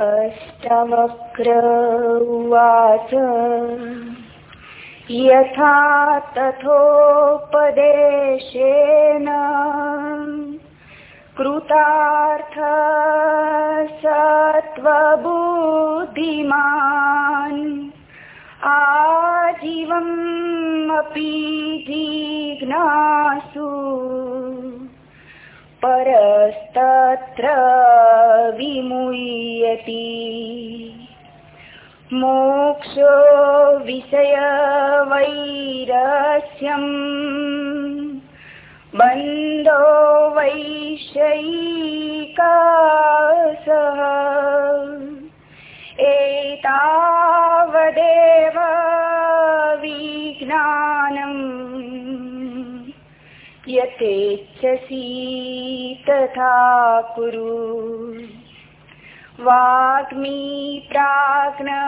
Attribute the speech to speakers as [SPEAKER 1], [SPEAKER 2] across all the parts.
[SPEAKER 1] अष्टवक्र उवाच यथा तथोपदेशेन कृतार्थ सत्त्वबुद्धिमान् आजीवम् अपि जिज्ञासु परस्तत्र विमुह्यति। मोक्षो विषयवैरस्यम् बन्धो वैषयिकासः एतावदेव यथेच्छसि तथा कुरु वाग्मी प्राज्ञमवोजोगम्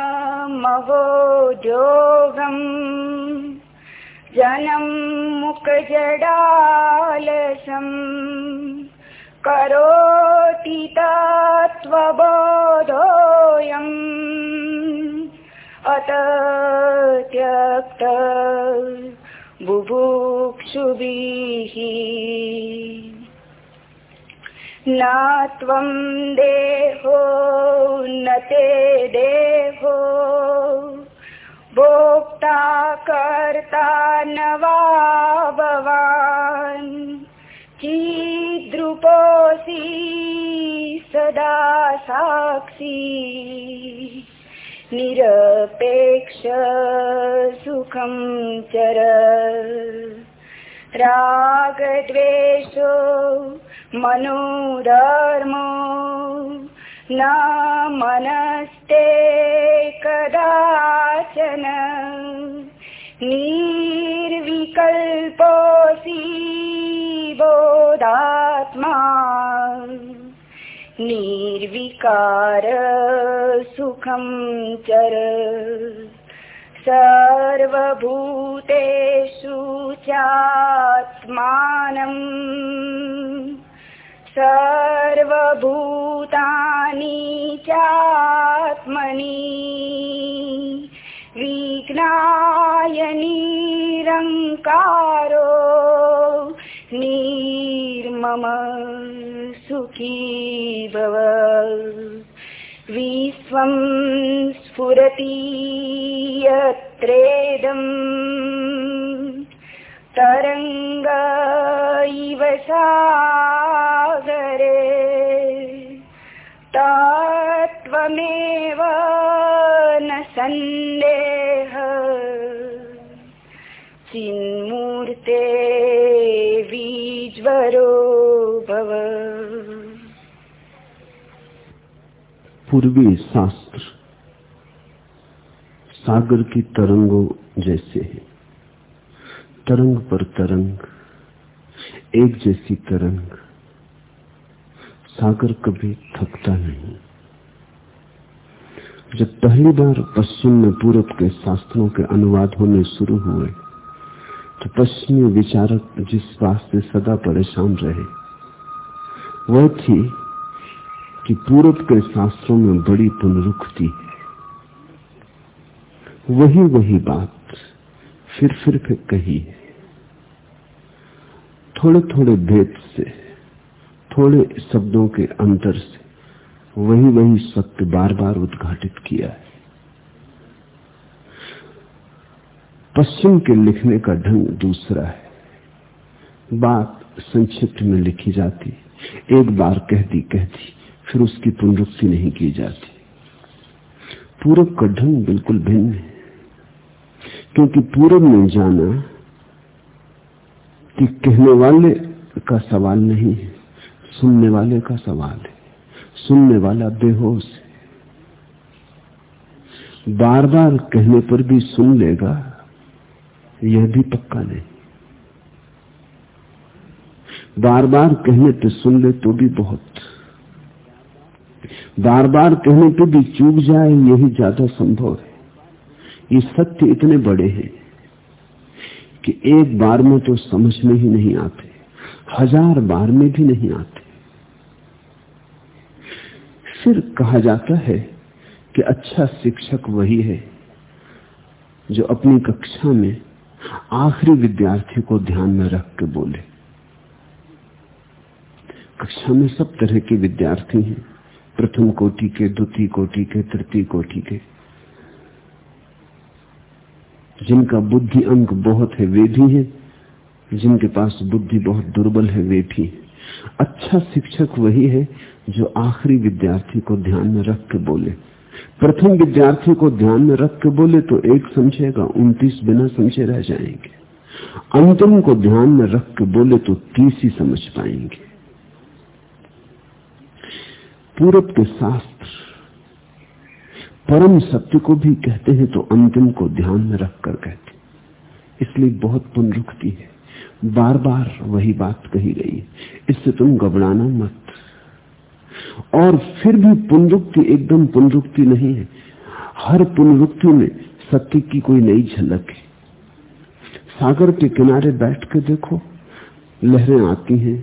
[SPEAKER 1] जनम् मुखजडालसम् करोति तत्त्वबोधोऽयम्। अत त्यक्त बुभुक्षुभिः न त्वं देहो न देहो। भोक्ता कर्ता न वा भवान्। सदा साक्षी। निरपेक्ष सुखं चर। रागद्वेषो मनोधर्मो न मनस्ते कदाचन। निर्विकल्पोऽसि बोधात्मा निर्विकार सुखं चर। सर्वभूतेषु चात्मानम् सर्वभूतानि चात्मनि। विघ्नाय निरङ्कारो निर्मम सुखी भव। विश्वं स्फुरति यत्रेदम् इव सागरे। तत्त्वमेव न सन्देह। चिन्मूर्ते विज्वरो भव।
[SPEAKER 2] पूर्वी शास्त्र सागर की तरंगों जैसे है। तरंग पर तरंग, एक जैसी तरंग। सागर कभी थकता नहीं। जब पहली बार पश्चिम में पूरब के शास्त्रों के अनुवाद होने शुरू हुए तो पश्चिमी विचारक जिस बात से सदा परेशान रहे, वह थी कि पूरब के शास्त्रों में बड़ी पुनरुक्ति। वही वही बात फिर फिर फिर कही है। थोड़े थोड़े भेद से, थोड़े शब्दों के अंतर से, वही वही सत्य बार बार उद्घाटित किया है। पश्चिम के लिखने का ढंग दूसरा है। बात संक्षिप्त में लिखी जाती, एक बार कह दी कह दी फिर उसकी पुनरुक्ति नहीं की जाती। पूरब का ढंग बिल्कुल भिन्न है, क्योंकि पूरब में जाना कि कहने वाले का सवाल नहीं है, सुनने वाले का सवाल है, सुनने वाला बेहोश है। बार बार कहने पर भी सुन लेगा यह भी पक्का नहीं। बार बार कहने पे सुन ले तो भी बहुत। बार बार कहने पे भी चूक जाए, यही ज़्यादा संभव है। ये सत्य इतने बड़े हैं कि एक बार में तो समझ में ही नहीं आते। हज़ार बार में भी नहीं आते। फिर कहा जाता है कि अच्छा शिक्षक वही है जो अपनी कक्षा में आखिरी विद्यार्थी को ध्यान में रख के बोले, कक्षा में सब तरह के विद्यार्थी हैं, प्रथम कोटि के, द्वितीय कोटि के, तृतीय कोटि के। जिनका बुद्धि अंक बहुत है, वे भी हैं। जिनके पास बुद्धि बहुत दुर्बल है, वे भी अच्छा शिक्षक वही है जो आखिरी विद्यार्थी को ध्यान में रख के बोले प्रथम विद्यार्थी को ध्यान में रख के बोले तो एक समझेगा, उनतीस बिना समझे रह जाएँगे। अंतिम को ध्यान में रख के बोले तो तीस ही समझ पाएँगे। पूरब के शास्त्र परम सत्य को भी कहते हैं तो अंतिम को ध्यान में रखकर कहते इसलिए बहुत पुनरुक्ति है। बार बार वही बात कही गई इससे तुम घबराना मत। और फिर भी पुनरुक्ति एकदम पुनरुक्ति नहीं है। हर पुनरुक्ति में सत्य की कोई नई झलक है। सागर के किनारे बैठ कर देखो, लहरें आती हैं,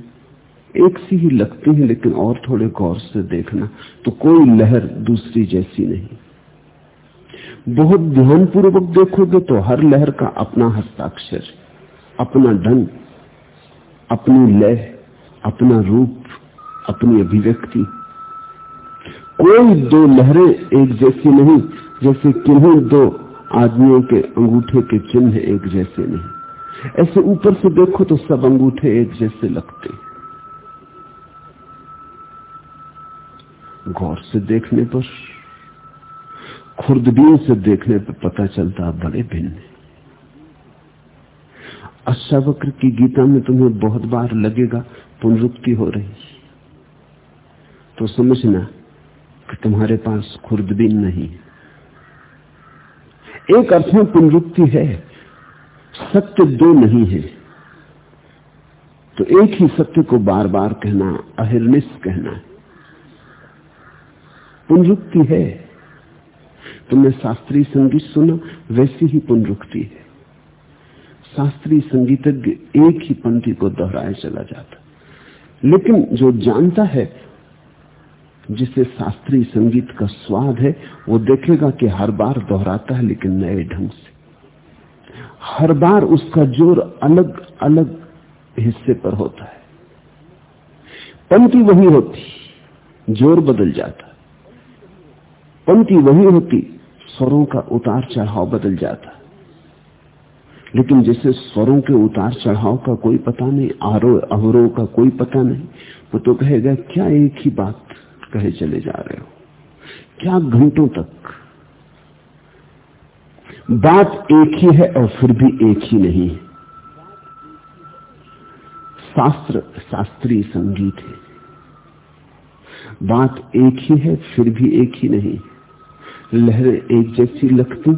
[SPEAKER 2] एक सी ही लगती हैं, लेकिन और थोड़े गौर से देखना तो कोई लहर दूसरी जैसी नहीं। बहुत ध्यानपूर्वक देखोगे तो हर लहर का अपना हस्ताक्षर, अपना ढंग, अपनी लय, अपना रूप, अपनी अभिव्यक्ति कोई दो लहरें एक जैसी नहीं, जैसे किन्हीं दो आदमियों के अंगूठे के चिन्ह एक जैसे नहीं। ऐसे ऊपर से देखो तो सब अंगूठे एक जैसे लगते। गौर से देखने पर, खुर्दबीन से देखने पर पता चलता बड़े भिन्न अष्टावक्र की गीता में तुम्हें बहुत बार लगेगा, पुनरुक्ति हो रही। तो समझना कि तुम्हारे पास खुर्दबीन नहीं एक अर्थ में पुनरुक्ति है, सत्य दो नहीं है। तो एक ही सत्य को बार बार कहना, अहिर्निश कहना है। पुनरुक्ति है। तुमने शास्त्रीय संगीत सुना, वैसी ही पुनरुक्ति है। शास्त्रीय संगीतज्ञ एक ही पंक्ति को दोहराए चला जाता। लेकिन जो जानता है जिसे शास्त्रीय संगीत का स्वाद है, वो देखेगा कि हर बार दोहराता है, लेकिन नए ढंग से। हर बार उसका ज़ोर अलग अलग हिस्से पर होता है। पंक्ति वही होती, ज़ोर बदल जाता। पंक्ति वही होती, स्वरों का उतार चढ़ाव बदल जाता। लेकिन जैसे स्वरों के उतार चढ़ाव का कोई पता नहीं आरोह अवरोह का कोई पता नहीं, वो तो कहेगा, क्या एक ही बात कहे चले जा रहे हो। क्या घंटों तक? बात एक ही है और फिर भी एक ही नहीं। शास्त्र, शास्त्रीय संगीत है। बात एक ही है, फिर भी एक ही नहीं। लहरें एक जैसी लगती,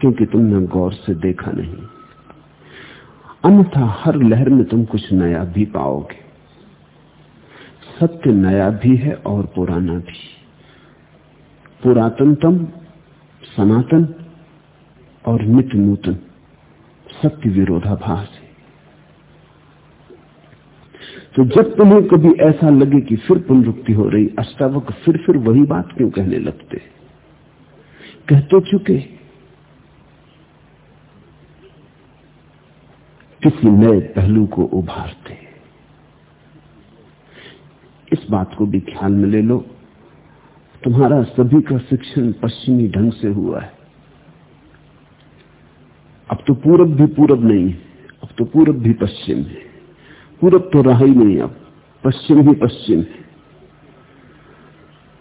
[SPEAKER 2] क्योंकि तुमने गौर से देखा नहीं। अन्यथा हर लहर में तुम कुछ नया भी पाओगे। सत्य नया भी है और पुराना भी। पुरातनतम, सनातन और नित्य नूतन सत्य विरोधाभास है। तो जब तुम्हें कभी ऐसा लगे कि फिर पुनरुक्ति हो रही, अष्टावक फिर फिर वही बात क्यों कहने लगते? कहते चुके। किसी नए पहलू को उभारते। इस बात को भी ख्याल में ले लो। तुम्हारा सभी का शिक्षण पश्चिमी ढंग से हुआ है। अब तो पूरब भी पूरब नहीं है, अब तो पूरब भी पश्चिम है। पूरब तो रहा ही नहीं अब, पश्चिम ही पश्चिम है।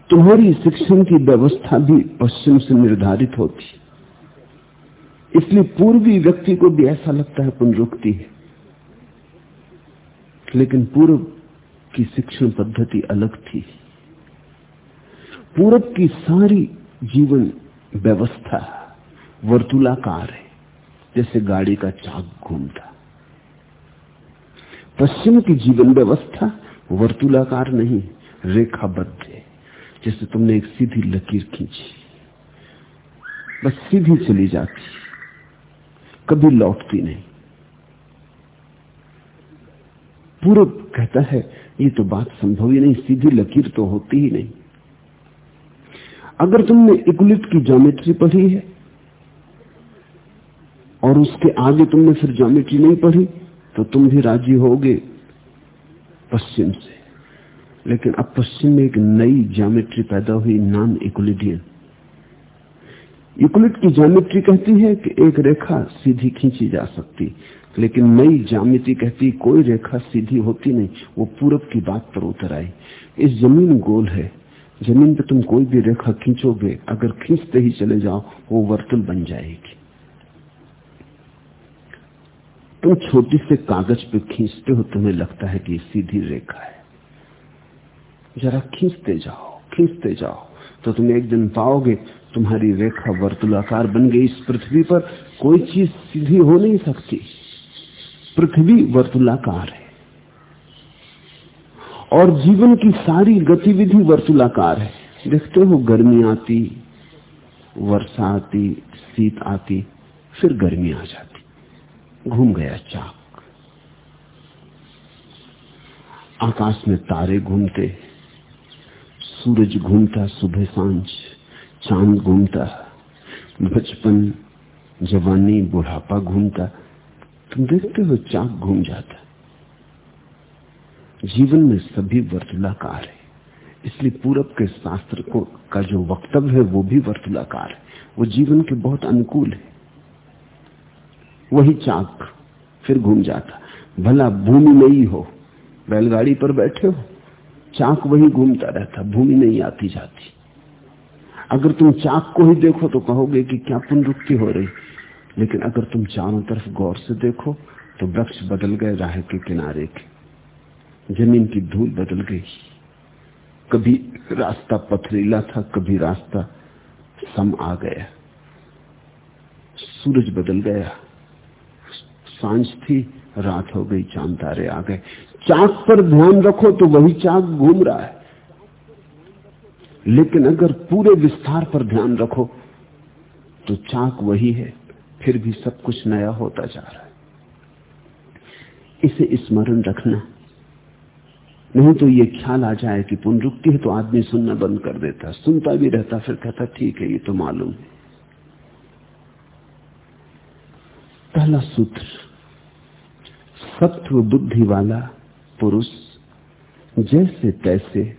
[SPEAKER 2] तुम्हारी शिक्षण की व्यवस्था भी पश्चिम से निर्धारित होती। इसलिए पूर्वी व्यक्ति को भी ऐसा लगता है पुनरुक्ति है। लेकिन पूर्व की शिक्षण पद्धति अलग थी। पूरब की सारी जीवन व्यवस्था वर्तुलाकार है, जैसे गाड़ी का चाक घूमता। पश्चिम की जीवन व्यवस्था वर्तुलाकार नहीं, रेखाबद्ध है, जैसे तुमने एक सीधी लकीर खींची। बस सीधी चली जाती, कभी लौटती नहीं। पूर्व कहता है ये तो बात संभव ही नहीं, सीधी लकीर तो होती ही नहीं। अगर तुमने इकुलिट की ज्योमेट्री पढ़ी है, और उसके आगे तुमने फिर ज्योमेट्री नहीं पढ़ी तो तुम भी राज़ी होगे पश्चिम से। लेकिन अब पश्चिम में एक नई ज्योमेट्री पैदा हुई नॉन इक्वलिडियन यूक्लिड की ज्योमेट्री कहती है कि एक रेखा सीधी खींची जा सकती लेकिन नई जामिति कहती, कोई रेखा सीधी होती नहीं, वो पूरब की बात पर उतर आई। इस ज़मीन गोल है, ज़मीन पे तुम कोई भी रेखा खींचोगे, अगर खींचते ही चले जाओ, वो वर्तुल बन जाएगी। तुम छोटी से कागज़ पे खींचते हो, तुम्हें लगता है कि सीधी रेखा है। जरा खींचते जाओ खींचते जाओ तो तुम एक दिन पाओगे, तुम्हारी रेखा वर्तुलाकार बन गई इस पृथ्वी पर, कोई चीज़ सीधी हो नहीं सकती। पृथ्वी वर्तुलाकार है। और जीवन की सारी गतिविधि वर्तुलाकार है। देखते हो, गर्मी आती, वर्षा आती, शीत आती, फिर गर्मी आ जाती। घूम गया चाक। आकाश में तारे घूमते, सूरज घूमता सुबह साँझ, चाँद घूमता, बचपन, जवानी, बुढ़ापा घूमता। तुम देखते हो चाक घूम जाता जीवन में सभी वर्तुलाकार है। इसलिए पूरब के शास्त्र को, का जो वक्तव्य है, वो भी वर्तुलाकार है। वो जीवन के बहुत अनुकूल है। वही चाक फिर घूम जाता। भला भूमि नहीं हो, बैलगाड़ी पर बैठे हो, चाक वही घूमता रहता, भूमि नहीं आती जाती। अगर तुम चाक को ही देखो तो कहोगे कि क्या पुनरुक्ति हो रही। लेकिन अगर तुम चारों तरफ़ गौर से देखो तो वृक्ष बदल गए राह के किनारे के। ज़मीन की धूल बदल गई। कभी रास्ता पथरीला था, कभी रास्ता सम आ गया। सूरज बदल गया। साँझ थी, रात हो गई, चाँद तारे आ गए। चाक पर ध्यान रखो तो वही चाक घूम रहा है। लेकिन अगर पूरे विस्तार पर ध्यान रखो तो चाक वही है। फिर भी सब कुछ नया होता जा रहा है। इसे स्मरण रखना। नहीं तो ये ख्याल आ जाए कि पुनरुक्ति है तो आदमी सुनना बंद कर देता। सुनता भी रहता, फिर कहता, ठीक है, ये तो मालूम है। पहला सूत्र, सत्व बुद्धि वाला पुरुष जैसे तैसे,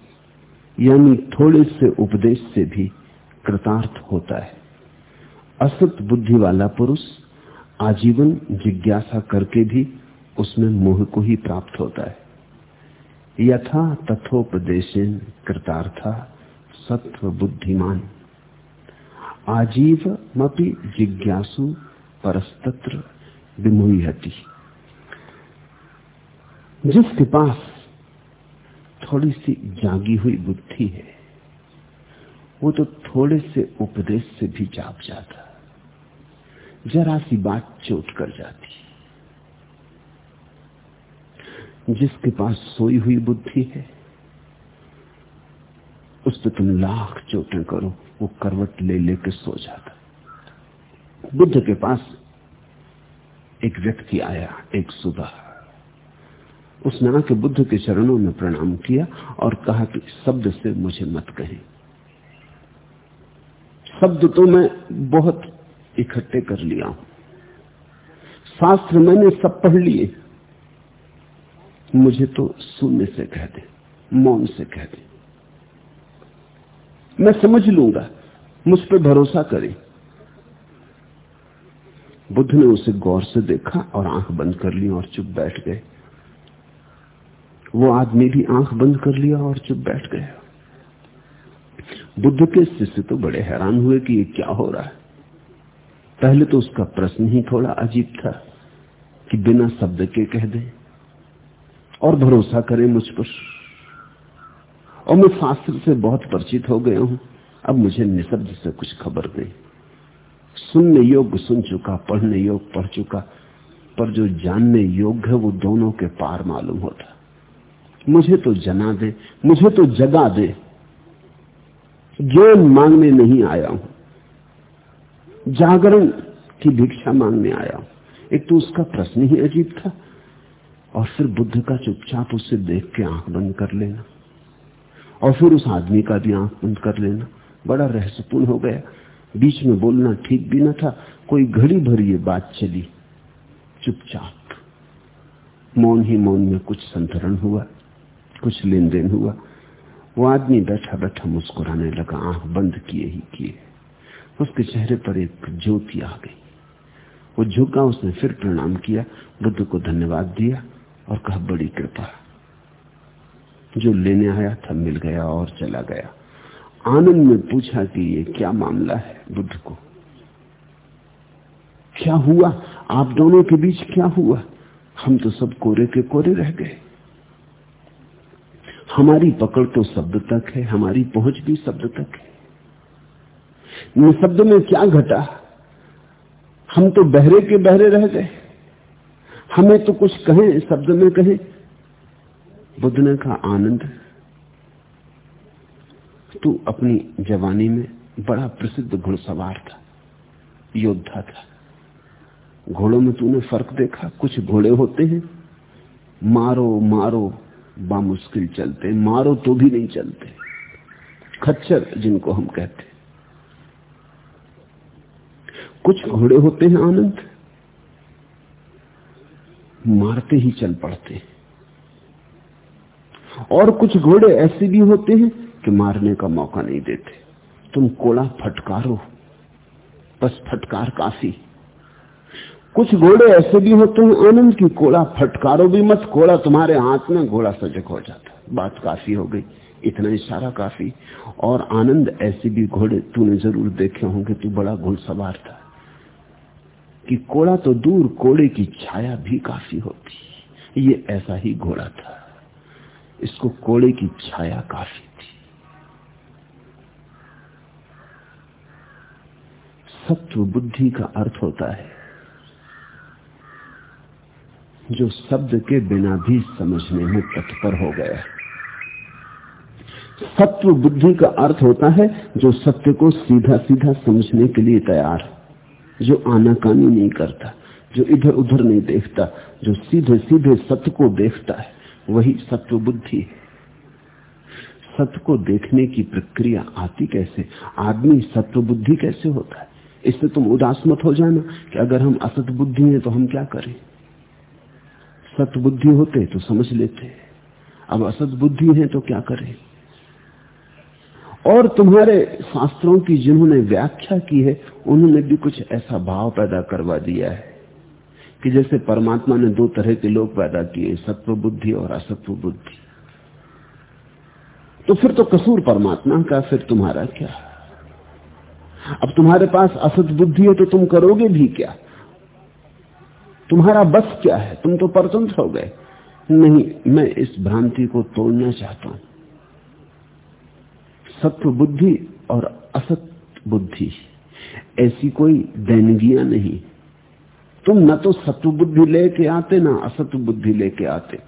[SPEAKER 2] यानी थोड़े से उपदेश से भी कृतार्थ होता है। असत बुद्धि वाला पुरुष आजीवन जिज्ञासा करके भी उसमें मोह को ही प्राप्त होता है। यथा तथोपदेश कृतार्था सत्व बुद्धिमान। आजीव मपि जिज्ञासु परस्तत्र विमुहती जिसके पास थोड़ी सी जागी हुई बुद्धि है, वो तो थोड़े से उपदेश से भी जाप जाता जरा सी बात चोट कर जाती। जिसके पास सोई हुई बुद्धि है, उस पर तुम लाख चोटें करो, वो करवट ले लेके सो जाता। बुद्ध के पास एक व्यक्ति आया, एक सुबह। उसने आके बुद्ध के चरणों में प्रणाम किया और कहा कि शब्द से मुझे मत कहें। शब्द तो मैं बहुत इकट्ठे कर लिया। हूँ शास्त्र मैंने सब पढ़ लिए। मुझे तो शून्य से कह दे, मौन से कह दे। मैं समझ लूँगा, मुझ पर भरोसा करे। बुद्ध ने उसे गौर से देखा और आँख बंद कर ली और चुप बैठ गए। वो आदमी भी आँख बंद कर लिया और चुप बैठ गया। बुद्ध के शिष्य तो बड़े हैरान हुए कि ये क्या हो रहा है। पहले तो उसका प्रश्न ही थोड़ा अजीब था कि बिना शब्द के कह दे और भरोसा करे मुझ पर। और मैं शास्त्र से बहुत परिचित हो गया हूँ, अब मुझे निशब्द से कुछ खबर नहीं सुनने योग्य सुन चुका, पढ़ने योग्य पढ़ चुका, पर जो जानने योग्य है वो दोनों के पार मालूम होता। मुझे तो जना दे, मुझे तो जगा दे। ज्ञान मांगने नहीं आया हूँ। जागरण की भिक्षा मांगने आया। हूँ एक तो उसका प्रश्न ही अजीब था और फिर बुद्ध का चुपचाप उसे देख के आँख बंद कर लेना और फिर उस आदमी का भी आँख बंद कर लेना। बड़ा रहस्यपूर्ण हो गया। बीच में बोलना ठीक भी न था। कोई घड़ी भर ये बात चली। चुपचाप मौन ही मौन में कुछ संतरण हुआ, कुछ लेन देन हुआ। वो आदमी बैठा बैठा मुस्कुराने लगा, आँख बंद किए ही किए। उसके चेहरे पर एक ज्योति आ गई। वो झुका, उसने फिर प्रणाम किया, बुद्ध को धन्यवाद दिया और कहा, बड़ी कृपा। जो लेने आया था मिल गया और चला गया। आनंद में पूछा कि ये क्या मामला है बुद्ध को? क्या हुआ? आप दोनों के बीच क्या हुआ? हम तो सब कोरे के कोरे रह गए। हमारी पकड़ तो शब्द तक है, हमारी पहुँच भी शब्द तक है। निशब्द में क्या घटा? हम तो बहरे के बहरे रह गए। हमें तो कुछ कहें शब्द में कहें। बुद्ध ने कहा, आनंद, तू अपनी जवानी में बड़ा प्रसिद्ध घुड़सवार था, योद्धा था। घोड़ों में तूने फ़र्क देखा, कुछ घोड़े होते हैं। मारो मारो, बामुश्किल चलते, मारो तो भी नहीं चलते। खच्चर, जिनको हम कहते कुछ घोड़े होते हैं आनंद। मारते ही चल पड़ते और कुछ घोड़े ऐसे भी होते हैं कि मारने का मौका नहीं देते। तुम कोड़ा फटकारो। बस फटकार काफ़ी। कुछ घोड़े ऐसे भी होते हैं आनंद की कोड़ा फटकारो भी मत। कोड़ा तुम्हारे हाथ में घोड़ा सजग हो जाता। बात काफ़ी हो गई। इतना इशारा काफ़ी। और आनंद ऐसे भी घोड़े तूने ज़रूर देखे होंगे। तू बड़ा घुड़सवार था। कि कोड़ा तो दूर, कोड़े की छाया भी काफ़ी होती। ये ऐसा ही घोड़ा था। इसको कोड़े की छाया काफ़ी थी। सत्व बुद्धि का अर्थ होता है, जो शब्द के बिना भी समझने में तत्पर हो गया सत्व बुद्धि का अर्थ होता है, जो सत्य को सीधा सीधा समझने के लिए तैयार जो आनाकानी नहीं करता, जो इधर उधर नहीं देखता, जो सीधे सीधे सत्य को देखता है, वही सत्व बुद्धि है। सत्य को देखने की प्रक्रिया आती कैसे? आदमी सत्व बुद्धि कैसे होता है? इससे तुम उदास मत हो जाना कि अगर हम असत बुद्धि हैं तो हम क्या करें? सत बुद्धि होते तो समझ लेते। अब असत बुद्धि है तो क्या करें? और तुम्हारे शास्त्रों की जिन्होंने व्याख्या की है, उन्होंने भी कुछ ऐसा भाव पैदा करवा दिया है कि जैसे परमात्मा ने दो तरह के लोग पैदा किए, सत्व बुद्धि और असत्व बुद्धि। तो फिर तो कसूर परमात्मा का, फिर तुम्हारा क्या? अब तुम्हारे पास असत बुद्धि है तो तुम करोगे भी क्या? तुम्हारा बस क्या है? तुम तो परतंत्र हो गए। नहीं, मैं इस भ्रांति को तोड़ना चाहता हूँ। सत्व बुद्धि और असत बुद्धि। ऐसी कोई दैनगियाँ नहीं। तुम न तो सत्व बुद्धि लेके आते, ना असत्व बुद्धि लेके आते।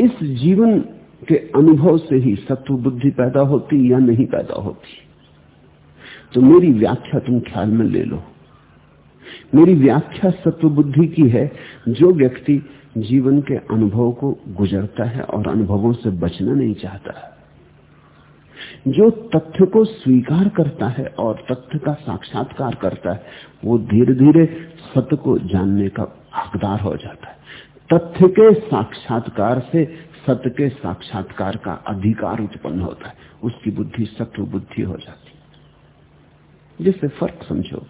[SPEAKER 2] इस जीवन के अनुभव से ही सत्व बुद्धि पैदा होती या नहीं पैदा होती? तो मेरी व्याख्या तुम ख्याल में ले लो। मेरी व्याख्या सत्व बुद्धि की है, जो व्यक्ति जीवन के अनुभव को गुजरता है और अनुभवों से बचना नहीं चाहता। जो तथ्य को स्वीकार करता है और तथ्य का साक्षात्कार करता है, वो धीरे धीरे सत्य को जानने का हकदार हो जाता है। तथ्य के साक्षात्कार से सत्य के साक्षात्कार का अधिकार उत्पन्न होता है। उसकी बुद्धि सत्व बुद्धि हो जाती है। जिससे फ़र्क समझो।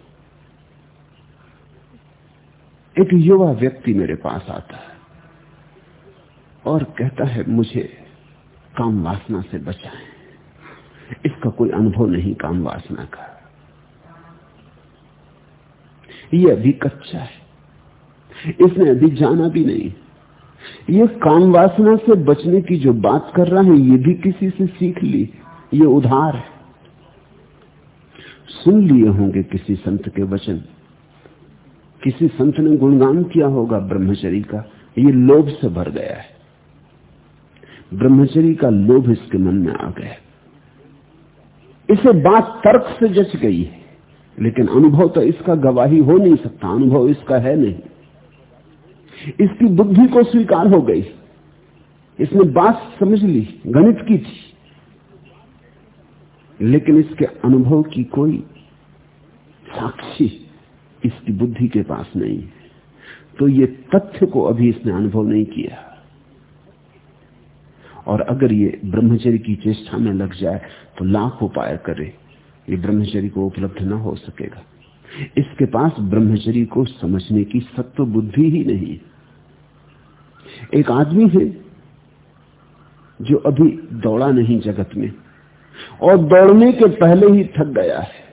[SPEAKER 2] एक युवा व्यक्ति मेरे पास आता है और कहता है, मुझे काम वासना से बचाएँ। इसका कोई अनुभव नहीं, काम वासना का। यह अभी कच्चा है। इसने अभी जाना भी नहीं। ये काम वासना से बचने की जो बात कर रहा है, ये भी किसी से सीख ली। ये उधार है। सुन लिए होंगे किसी संत के वचन। किसी संत ने गुणगान किया होगा ब्रह्मचरी का। ये लोभ से भर गया है। ब्रह्मचरी का लोभ इसके मन में आ गया इसे बात तर्क से जच गई है। लेकिन अनुभव तो इसका गवाही हो नहीं सकता, अनुभव इसका है नहीं। इसकी बुद्धि को स्वीकार हो गई। इसने बात समझ ली, गणित की थी। लेकिन इसके अनुभव की कोई साक्षी इसकी बुद्धि के पास नहीं है। तो ये तथ्य को अभी इसने अनुभव नहीं किया। और अगर ये ब्रह्मचर्य की चेष्टा में लग जाए तो लाख उपाय करे। ये ब्रह्मचर्य को उपलब्ध ना हो सकेगा। इसके पास ब्रह्मचर्य को समझने की सत्व बुद्धि ही नहीं। एक आदमी है जो अभी दौड़ा नहीं जगत में, और दौड़ने के पहले ही थक गया है।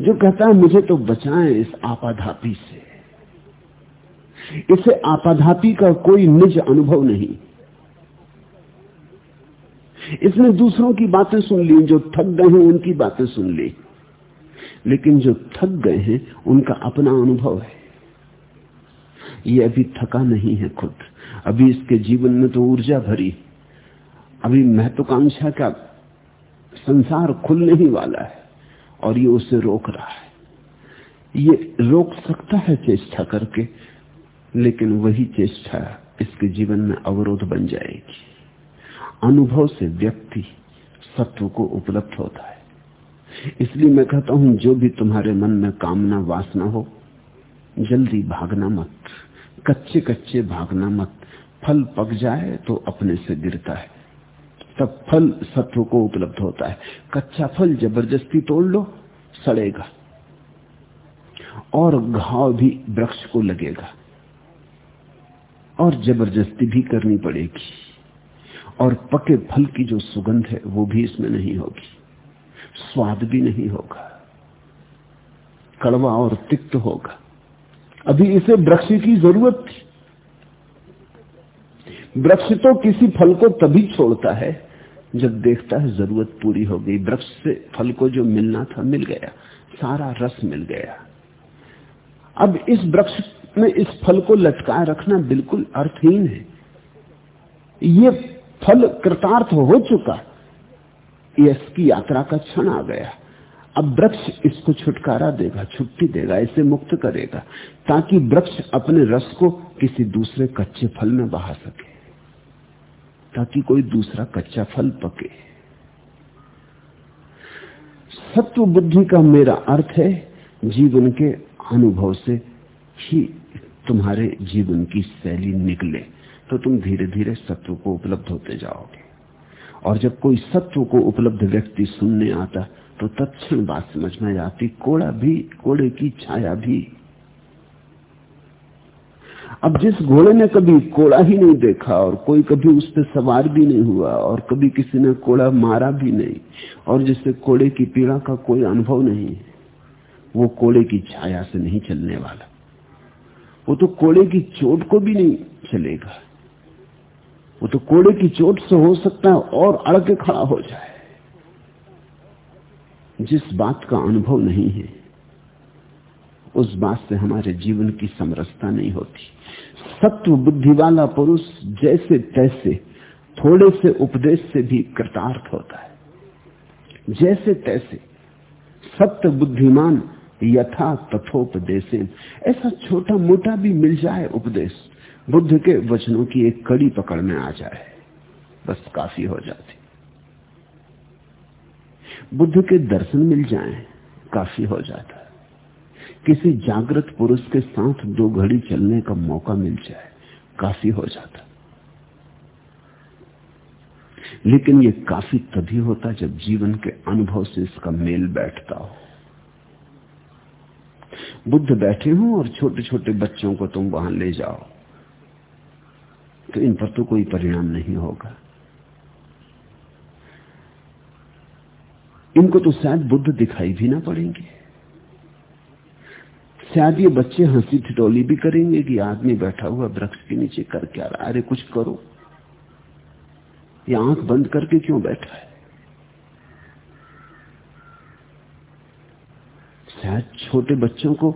[SPEAKER 2] जो कहता है, मुझे तो बचाएँ इस आपाधापी से। इसे आपाधापी का कोई निज अनुभव नहीं। इसने दूसरों की बातें सुन ली, जो थक गए हैं, उनकी बातें सुन ली। लेकिन जो थक गए हैं, उनका अपना अनुभव है। ये अभी थका नहीं है खुद। अभी इसके जीवन में तो ऊर्जा भरी। अभी महत्वाकांक्षा का संसार खुलने ही वाला है, और ये उसे रोक रहा है। ये रोक सकता है चेष्टा करके, लेकिन वही चेष्टा इसके जीवन में अवरोध बन जाएगी। अनुभव से व्यक्ति सत्व को उपलब्ध होता है। इसलिए मैं कहता हूँ, जो भी तुम्हारे मन में कामना वासना हो, जल्दी भागना मत कच्चे कच्चे भागना मत। फल पक जाए तो अपने से गिरता है, तब फल सत्व को उपलब्ध होता है। कच्चा फल ज़बरदस्ती तोड़ लो, सड़ेगा। और घाव भी वृक्ष को लगेगा, और ज़बरदस्ती भी करनी पड़ेगी। और पके फल की जो सुगंध है, वो भी इसमें नहीं होगी। स्वाद भी नहीं होगा। कड़वा और तिक्त होगा। अभी इसे वृक्ष की ज़रूरत थी। वृक्ष तो किसी फल को तभी छोड़ता है, जब देखता है ज़रूरत पूरी हो गई। वृक्ष से फल को जो मिलना था, मिल गया। सारा रस मिल गया। अब इस वृक्ष में इस फल को लटकाए रखना बिल्कुल अर्थहीन है। ये फल कृतार्थ हो चुका यश की यात्रा का क्षण आ गया। अब वृक्ष इसको छुटकारा देगा, छुट्टी देगा, इसे मुक्त करेगा, ताकि वृक्ष अपने रस को किसी दूसरे कच्चे फल में बहा सके, ताकि कोई दूसरा कच्चा फल पके। सत्व बुद्धि का मेरा अर्थ है, जीवन के अनुभव से ही तुम्हारे जीवन की शैली निकले। तो तुम धीरे धीरे सत्व को उपलब्ध होते जाओगे। और जब कोई सत्व को उपलब्ध व्यक्ति सुनने आता तो तत्ण बात समझ में आती, कोड़ा भी, कोड़े की छाया भी। अब जिस घोड़े ने कभी कोड़ा ही नहीं देखा, और कोई कभी उस पर सवार भी नहीं हुआ, और कभी किसी ने कोड़ा मारा भी नहीं, और जिससे कोड़े की पीड़ा का कोई अनुभव नहीं वो कोड़े की छाया से नहीं चलने वाला। वो तो कोड़े की चोट को भी नहीं चलेगा। वो तो कोड़े की चोट से हो सकता है और अड़ के खड़ा हो जाए। जिस बात का अनुभव नहीं है, उस बात से हमारे जीवन की समरसता नहीं होती। सत्व बुद्धि वाला पुरुष जैसे तैसे, थोड़े से उपदेश से भी कृतार्थ होता है। जैसे तैसे सत्य बुद्धिमान यथा तथोपदेश ऐसा छोटा मोटा भी मिल जाए उपदेश बुद्ध के वचनों की एक कड़ी पकड़ में आ जाए, बस काफ़ी हो जाती। बुद्ध के दर्शन मिल जाएँ, काफ़ी हो जाता। किसी जागृत पुरुष के साथ दो घड़ी चलने का मौका मिल जाए, काफ़ी हो जाता। लेकिन ये काफ़ी तभी होता जब जीवन के अनुभव से इसका मेल बैठता हो। बुद्ध बैठे हो और छोटे छोटे बच्चों को तुम वहाँ ले जाओ। तो इन पर तो कोई परिणाम नहीं होगा। इनको तो शायद बुद्ध दिखाई भी ना पड़ेंगे। शायद ये बच्चे हँसी ठिठोली भी करेंगे कि आदमी बैठा हुआ वृक्ष के नीचे कर क्या रहा अरे कुछ करो। ये आँख बंद करके क्यों बैठा है? शायद छोटे बच्चों को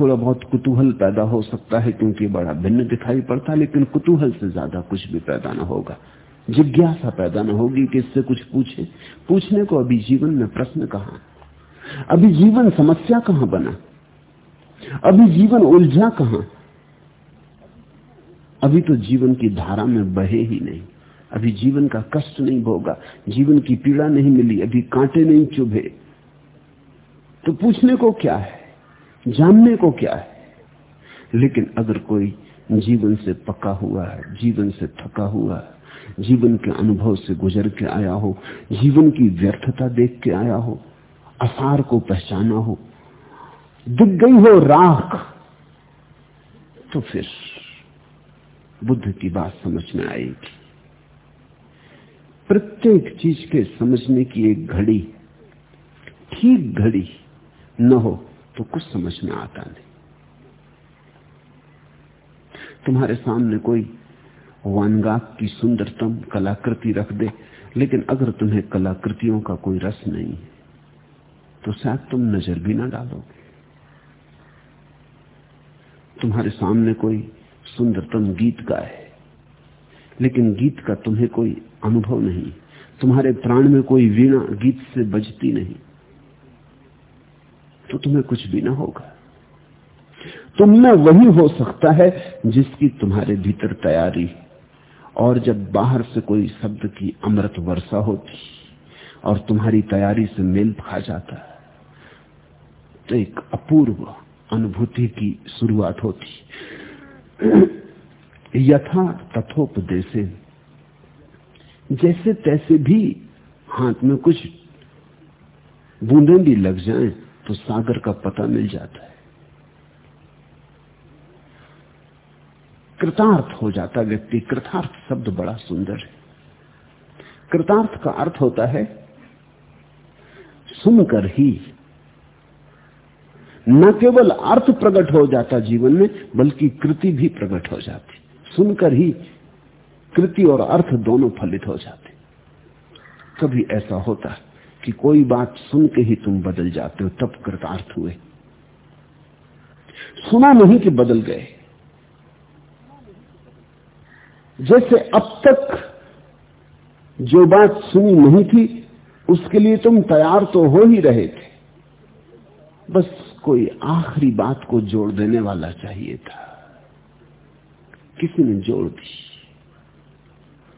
[SPEAKER 2] थोड़ा बहुत कुतूहल पैदा हो सकता है, क्योंकि बड़ा भिन्न दिखाई पड़ता है लेकिन कुतूहल से ज़्यादा कुछ भी पैदा ना होगा। जिज्ञासा पैदा ना होगी कि इससे कुछ पूछे। पूछने को अभी जीवन में प्रश्न कहा? अभी जीवन समस्या कहाँ बना? अभी जीवन उलझा कहाँ? अभी तो जीवन की धारा में बहे ही नहीं। अभी जीवन का कष्ट नहीं भोगा, जीवन की पीड़ा नहीं मिली, अभी कांटे नहीं चुभे। तो पूछने को क्या है? जानने को क्या है? लेकिन अगर कोई जीवन से पका हुआ है, जीवन से थका हुआ है, जीवन के अनुभव से गुजर के आया हो, जीवन की व्यर्थता देख के आया हो, असार को पहचाना हो, दिख गई हो राख तो फिर बुद्ध की बात समझ में आएगी। प्रत्येक चीज़ के समझने की एक घड़ी, ठीक घड़ी न हो तो कुछ समझ में आता नहीं। तुम्हारे सामने कोई वानगाक की सुंदरतम कलाकृति रख दे, लेकिन अगर तुम्हें कलाकृतियों का कोई रस नहीं है तो शायद तुम नज़र भी ना डालोगे। तुम्हारे सामने कोई सुंदरतम गीत गाए, लेकिन गीत का तुम्हें कोई अनुभव नहीं। तुम्हारे प्राण में कोई वीणा गीत से बजती नहीं। तो तुम्हें कुछ भी ना होगा। तुम में वही हो सकता है जिसकी तुम्हारे भीतर तैयारी और जब बाहर से कोई शब्द की अमृत वर्षा होती और तुम्हारी तैयारी से मेल खा जाता तो एक अपूर्व अनुभूति की शुरुआत होती। यथा तथोपदेश जैसे तैसे भी हाथ में कुछ बूंदे भी लग जाएँ। तो सागर का पता मिल जाता है। कृतार्थ हो जाता व्यक्ति। कृतार्थ शब्द बड़ा सुंदर है। कृतार्थ का अर्थ होता है, सुनकर ही। न केवल अर्थ प्रकट हो जाता जीवन में, बल्कि कृति भी प्रकट हो जाती। सुनकर ही कृति और अर्थ दोनों फलित हो जाते। कभी ऐसा होता है। कि कोई बात सुन के ही तुम बदल जाते हो, तब कृतार्थ हुए। सुना नहीं कि बदल गए। जैसे अब तक जो बात सुनी नहीं थी, उसके लिए तुम तैयार तो हो ही रहे थे। बस कोई आखिरी बात को जोड़ देने वाला चाहिए था। किसी ने जोड़ दी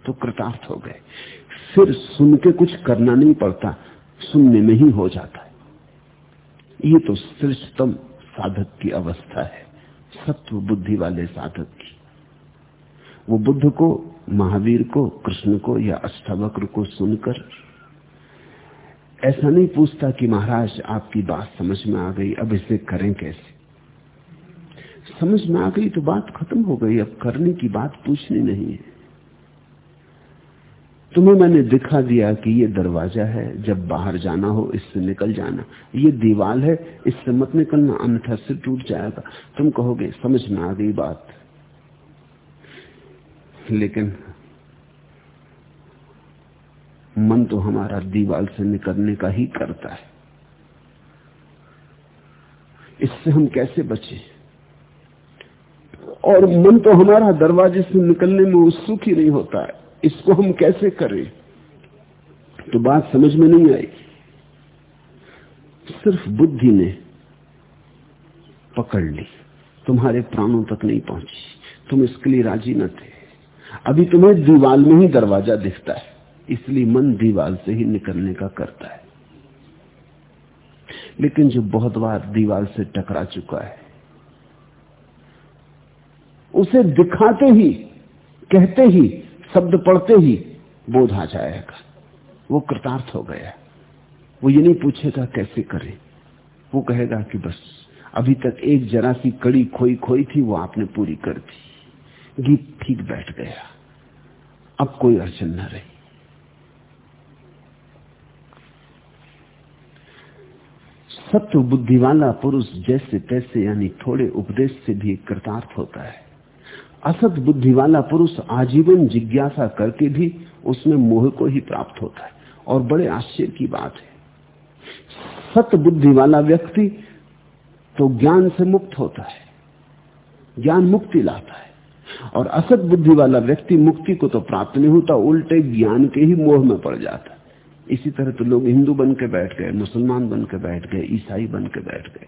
[SPEAKER 2] तो कृतार्थ हो गए। फिर सुन के कुछ करना नहीं पड़ता। सुनने में ही हो जाता है। ये तो श्रेष्ठतम साधक की अवस्था है, सत्व बुद्धि वाले साधक की। वो बुद्ध को, महावीर को, कृष्ण को या अष्टावक्र को सुनकर ऐसा नहीं पूछता कि महाराज, आपकी बात समझ में आ गई, अब इसे करें कैसे? समझ में आ गई तो बात खत्म हो गई, अब करने की बात पूछनी नहीं है। तुम्हें मैंने दिखा दिया कि ये दरवाज़ा है, जब बाहर जाना हो, इससे निकल जाना। ये दीवाल है, इससे मत निकलना, अन्यथा से टूट जाएगा। तुम कहोगे, समझ में आ गई बात। लेकिन मन तो हमारा दीवाल से निकलने का ही करता है। इससे हम कैसे बचे? और मन तो हमारा दरवाजे से निकलने में उत्सुक ही नहीं होता है। इसको हम कैसे करें? तो बात समझ में नहीं आई। सिर्फ़ बुद्धि ने पकड़ ली। तुम्हारे प्राणों तक नहीं पहुँची। तुम इसके लिए राज़ी न थे। अभी तुम्हें दीवाल में ही दरवाज़ा दिखता है। इसलिए मन दीवाल से ही निकलने का करता है। लेकिन जो बहुत बार दीवाल से टकरा चुका है, उसे दिखाते ही, कहते ही शब्द पढ़ते ही बोध आ जाएगा। वो कृतार्थ हो गया। वो ये नहीं पूछेगा कैसे करे। वो कहेगा कि बस, अभी तक एक जरा सी कड़ी खोई खोई थी, वो आपने पूरी कर दी। गीत ठीक बैठ गया। अब कोई अड़चन न रही। सत्व बुद्धि वाला पुरुष जैसे तैसे यानी थोड़े उपदेश से भी कृतार्थ होता है। असत बुद्धि वाला पुरुष आजीवन जिज्ञासा करके भी उसमें मोह को ही प्राप्त होता है। और बड़े आश्चर्य की बात है। सत बुद्धि वाला व्यक्ति तो ज्ञान से मुक्त होता है। ज्ञान मुक्ति लाता है। और असत बुद्धि वाला व्यक्ति मुक्ति को तो प्राप्त नहीं होता, उल्टे ज्ञान के ही मोह में पड़ जाता इसी तरह तो लोग हिंदू बन के बैठ गए, मुसलमान बन के बैठ गए, ईसाई बन के बैठ गए।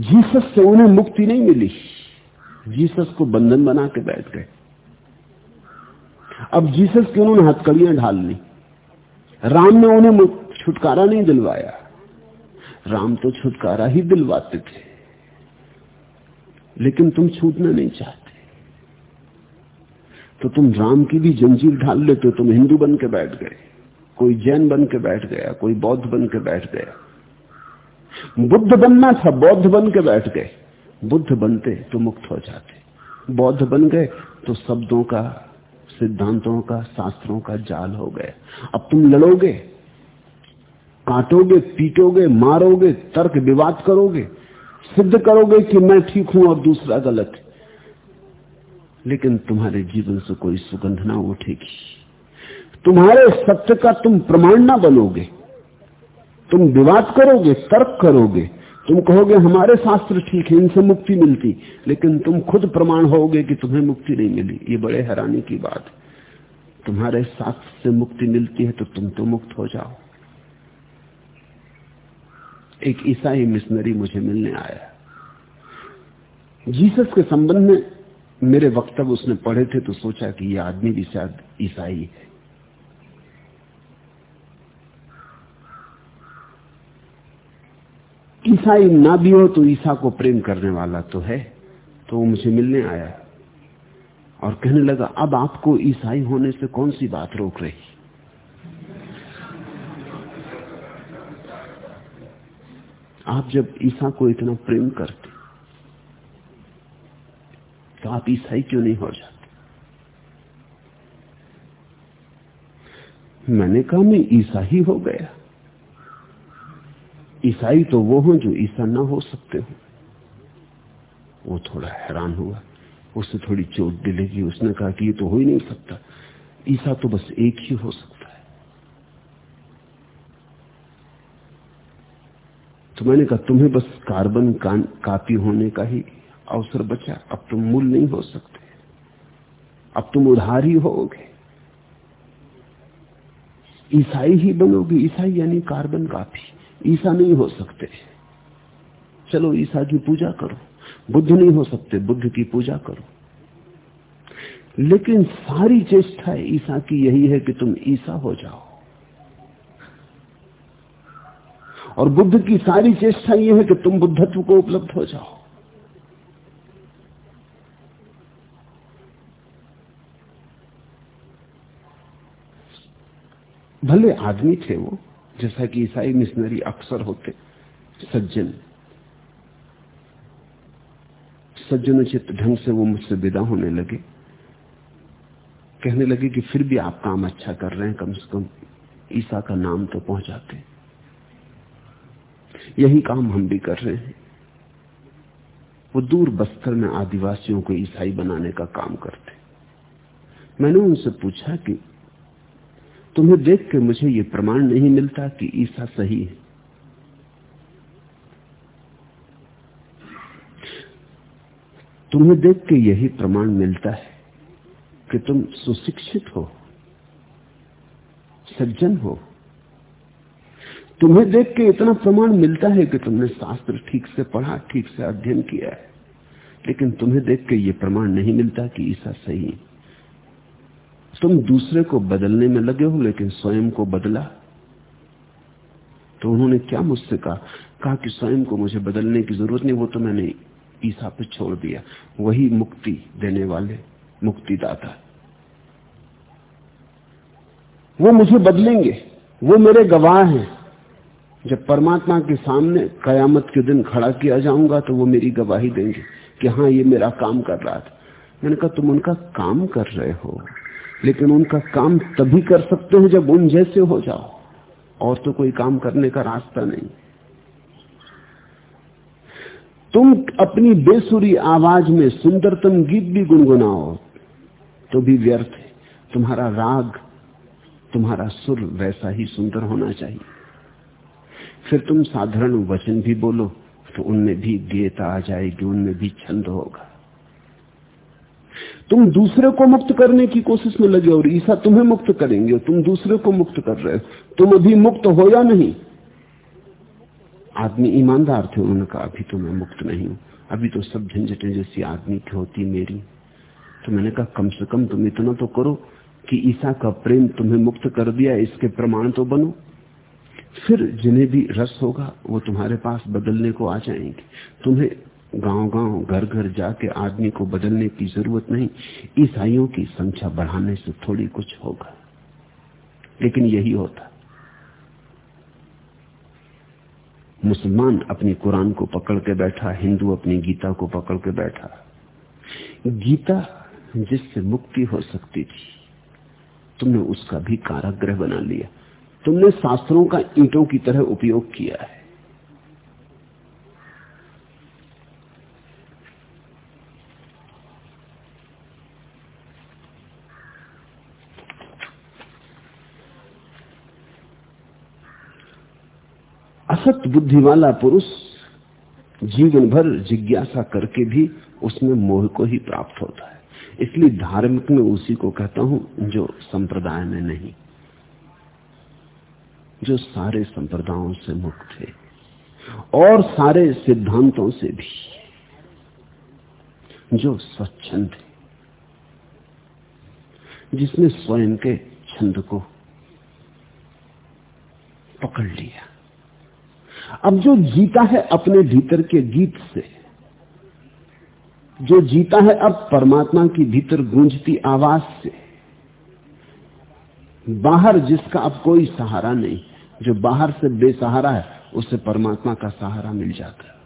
[SPEAKER 2] जीसस से उन्हें मुक्ति नहीं मिली। जीसस को बंधन बना के बैठ गए। अब जीसस की उन्होंने हथकड़ियाँ ढाल ली। राम ने उन्हें छुटकारा नहीं दिलवाया। राम तो छुटकारा ही दिलवाते थे। लेकिन तुम छूटना नहीं चाहते। तो तुम राम की भी जंजीर ढाल लेते हो, तुम हिंदू बन के बैठ गए। कोई जैन बन के बैठ गया, कोई बौद्ध बन के बैठ गया। बुद्ध बनना था, बौद्ध बन के बैठ गए। बुद्ध बनते तो मुक्त हो जाते। बौद्ध बन गए तो शब्दों का, सिद्धांतों का, शास्त्रों का जाल हो गया अब तुम लड़ोगे, काटोगे, पीटोगे, मारोगे, तर्क विवाद करोगे, सिद्ध करोगे कि मैं ठीक हूँ और दूसरा गलत है। लेकिन तुम्हारे जीवन से कोई सुगंध ना उठेगी। तुम्हारे सत्य का तुम प्रमाण ना बनोगे। तुम विवाद करोगे, तर्क करोगे तुम कहोगे हमारे शास्त्र ठीक है, इनसे मुक्ति मिलती, लेकिन तुम खुद प्रमाण होगे कि तुम्हें मुक्ति नहीं मिली। ये बड़े हैरानी की बात। तुम्हारे शास्त्र से मुक्ति मिलती है तो तुम तो मुक्त हो जाओ। एक ईसाई मिशनरी मुझे मिलने आया। जीसस के संबंध में मेरे वक्तव्य उसने पढ़े थे तो सोचा कि यह आदमी भी शायद ईसाई है। ईसाई ना भी हो तो ईसा को प्रेम करने वाला तो है तो वो मुझे मिलने आया और कहने लगा, अब आपको ईसाई होने से कौन सी बात रोक रही? आप जब ईसा को इतना प्रेम करते तो आप ईसाई क्यों नहीं हो जाते? मैंने कहा, मैं ईसा ही हो गया। ईसाई तो वो हो जो ईसा ना हो सकते हो। वो थोड़ा हैरान हुआ। उससे थोड़ी चोट दिलेगी। उसने कहा कि ये तो हो ही नहीं सकता। ईसा तो बस एक ही हो सकता है। तो मैंने कहा, तुम्हें बस कार्बन कापी होने का ही अवसर बचा। अब तुम मूल नहीं हो सकते। अब तुम उधार ही होगे। ईसाई ही बनोगे। ईसाई यानी कार्बन कापी। ईसा नहीं हो सकते। चलो ईसा की पूजा करो। बुद्ध नहीं हो सकते, बुद्ध की पूजा करो। लेकिन सारी चेष्टा ईसा की यही है कि तुम ईसा हो जाओ। और बुद्ध की सारी चेष्टा यह है कि तुम बुद्धत्व को उपलब्ध हो जाओ। भले आदमी थे वो जैसा कि ईसाई मिशनरी अक्सर होते, सज्जन। सज्जनोचित ढंग से वो मुझसे विदा होने लगे। कहने लगे कि फिर भी आप काम अच्छा कर रहे हैं, कम से कम ईसा का नाम तो पहुंचाते। यही काम हम भी कर रहे हैं। वो दूर बस्तर में आदिवासियों को ईसाई बनाने का काम करते। मैंने उनसे पूछा कि तुम्हें देख के मुझे ये प्रमाण नहीं मिलता कि ईसा सही है। तुम्हें देख के यही प्रमाण मिलता है कि तुम सुशिक्षित हो, सज्जन हो। तुम्हें देख के इतना प्रमाण मिलता है कि तुमने शास्त्र ठीक से पढ़ा, ठीक से अध्ययन किया है, लेकिन तुम्हें देख के ये प्रमाण नहीं मिलता कि ईसा सही है। तुम दूसरे को बदलने में लगे हो, लेकिन स्वयं को बदला। तो उन्होंने क्या मुझसे कहा? कहा कि स्वयं को मुझे बदलने की ज़रूरत नहीं, वो तो मैंने ईसा पे छोड़ दिया। वही मुक्ति देने वाले, मुक्तिदाता। वो मुझे बदलेंगे। वो मेरे गवाह हैं। जब परमात्मा के सामने कयामत के दिन खड़ा किया जाऊँगा तो वो मेरी गवाही देंगे कि हाँ ये मेरा काम कर रहा था। मैंने कहा, तुम उनका काम कर रहे हो। लेकिन उनका काम तभी कर सकते हो जब उन जैसे हो जाओ। और तो कोई काम करने का रास्ता नहीं। तुम अपनी बेसुरी आवाज़ में सुंदरतम गीत भी गुनगुनाओ तो भी व्यर्थ है। तुम्हारा राग, तुम्हारा सुर वैसा ही सुंदर होना चाहिए। फिर तुम साधारण वचन भी बोलो तो उनमें भी गेता आ जाएगी, उनमें भी छंद होगा। तुम दूसरे को मुक्त करने की कोशिश में लगे और ईसा तुम्हें मुक्त करेंगे तुम दूसरे को मुक्त कर रहे हो। तुम अभी मुक्त हो या नहीं? आदमी ईमानदार थे, उन्होंने कहा, अभी तो मैं मुक्त नहीं हूँ। अभी तो सब झंझटें जैसी आदमी की होती मेरी। तो मैंने कहा, कम से कम तुम इतना तो करो कि ईसा का प्रेम तुम्हें मुक्त कर दिया, इसके प्रमाण तो बनो। फिर जिन्हें भी रस होगा, वो तुम्हारे पास बदलने को आ जाएँगे। तुम्हें गाँव गाँव घर घर जाके आदमी को बदलने की ज़रूरत नहीं। ईसाइयों की संख्या बढ़ाने से थोड़ी कुछ होगा। लेकिन यही होता। मुसलमान अपनी कुरान को पकड़ के बैठा, हिंदू अपनी गीता को पकड़ के बैठा। गीता जिससे मुक्ति हो सकती थी, तुमने उसका भी काराग्रह बना लिया। तुमने शास्त्रों का ईंटों की तरह उपयोग किया है। असत बुद्धि वाला पुरुष जीवन भर जिज्ञासा करके भी उसमें मोह को ही प्राप्त होता है। इसलिए धार्मिक में उसी को कहता हूँ जो संप्रदाय में नहीं, जो सारे संप्रदायों से मुक्त है और सारे सिद्धांतों से भी, जो स्वच्छंद है, जिसने स्वयं के छंद को पकड़ लिया। अब जो जीता है अपने भीतर के गीत से, जो जीता है अब परमात्मा की भीतर गूंजती आवाज़ से, बाहर जिसका अब कोई सहारा नहीं, जो बाहर से बेसहारा है, उसे परमात्मा का सहारा मिल जाता है।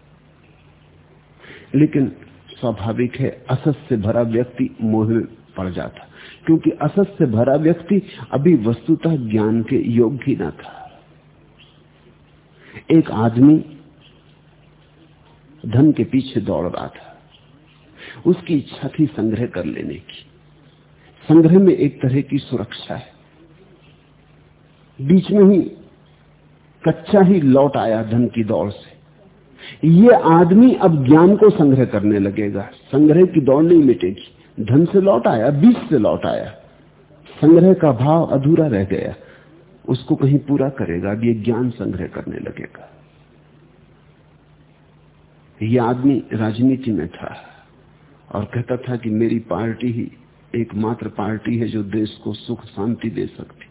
[SPEAKER 2] लेकिन स्वाभाविक है, असत से भरा व्यक्ति मोह में पड़ जाता, क्योंकि असत से भरा व्यक्ति अभी वस्तुतः ज्ञान के योग्य ही ना था। एक आदमी धन के पीछे दौड़ रहा था। उसकी इच्छा थी संग्रह कर लेने की। संग्रह में एक तरह की सुरक्षा है। बीच में ही कच्चा ही लौट आया धन की दौड़ से। ये आदमी अब ज्ञान को संग्रह करने लगेगा। संग्रह की दौड़ नहीं मिटेगी। धन से लौट आया बीच से लौट आया। संग्रह का भाव अधूरा रह गया। उसको कहीं पूरा करेगा अब ये ज्ञान संग्रह करने लगेगा। ये आदमी राजनीति में था और कहता था कि मेरी पार्टी ही एकमात्र पार्टी है जो देश को सुख, शांति दे सकती।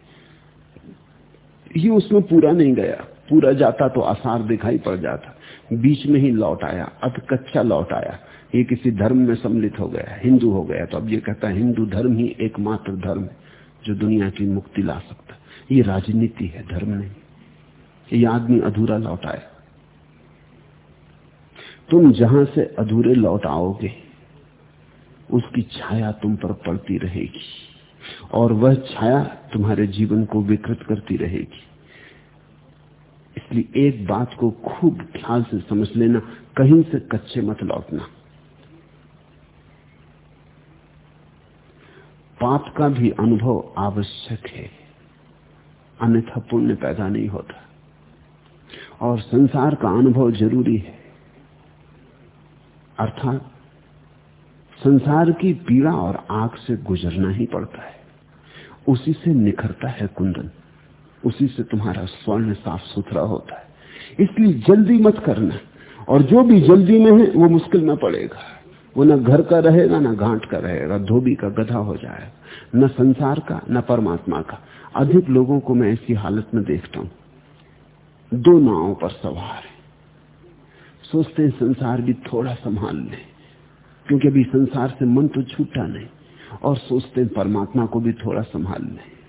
[SPEAKER 2] ये उसमें पूरा नहीं गया। पूरा जाता तो आसार दिखाई पड़ जाता। बीच में ही लौट आया। अत कच्चा लौट आया। ये किसी धर्म में सम्मिलित हो गया। हिंदू हो गया। तो अब ये कहता है, हिंदू धर्म ही एकमात्र धर्म है जो दुनिया की मुक्ति ला सकता ये राजनीति है, धर्म नहीं। ये आदमी अधूरा लौट आया। तुम जहाँ से अधूरे लौट आओगे, उसकी छाया तुम पर पड़ती रहेगी, और वह छाया तुम्हारे जीवन को विकृत करती रहेगी। इसलिए एक बात को खूब ख्याल से समझ लेना, कहीं से कच्चे मत लौटना। पाप का भी अनुभव आवश्यक है। अन्यथा पुण्य पैदा नहीं होता। और संसार का अनुभव ज़रूरी है। अर्थात, संसार की पीड़ा और आग से गुजरना ही पड़ता है। उसी से निखरता है कुंदन। उसी से तुम्हारा स्वर्ण साफ़ सुथरा होता है। इसलिए जल्दी मत करना। और जो भी जल्दी में है, वो मुश्किल में पड़ेगा। वो न घर का रहेगा, ना घाट का रहेगा। धोबी का गधा हो जाएगा। न संसार का, न परमात्मा का। अधिक लोगों को मैं ऐसी हालत में देखता हूँ। दो नावों पर सवार है। सोचते हैं संसार भी थोड़ा संभाल ले, क्योंकि अभी संसार से मन तो छूटा नहीं, और सोचते हैं परमात्मा को भी थोड़ा संभाल ले।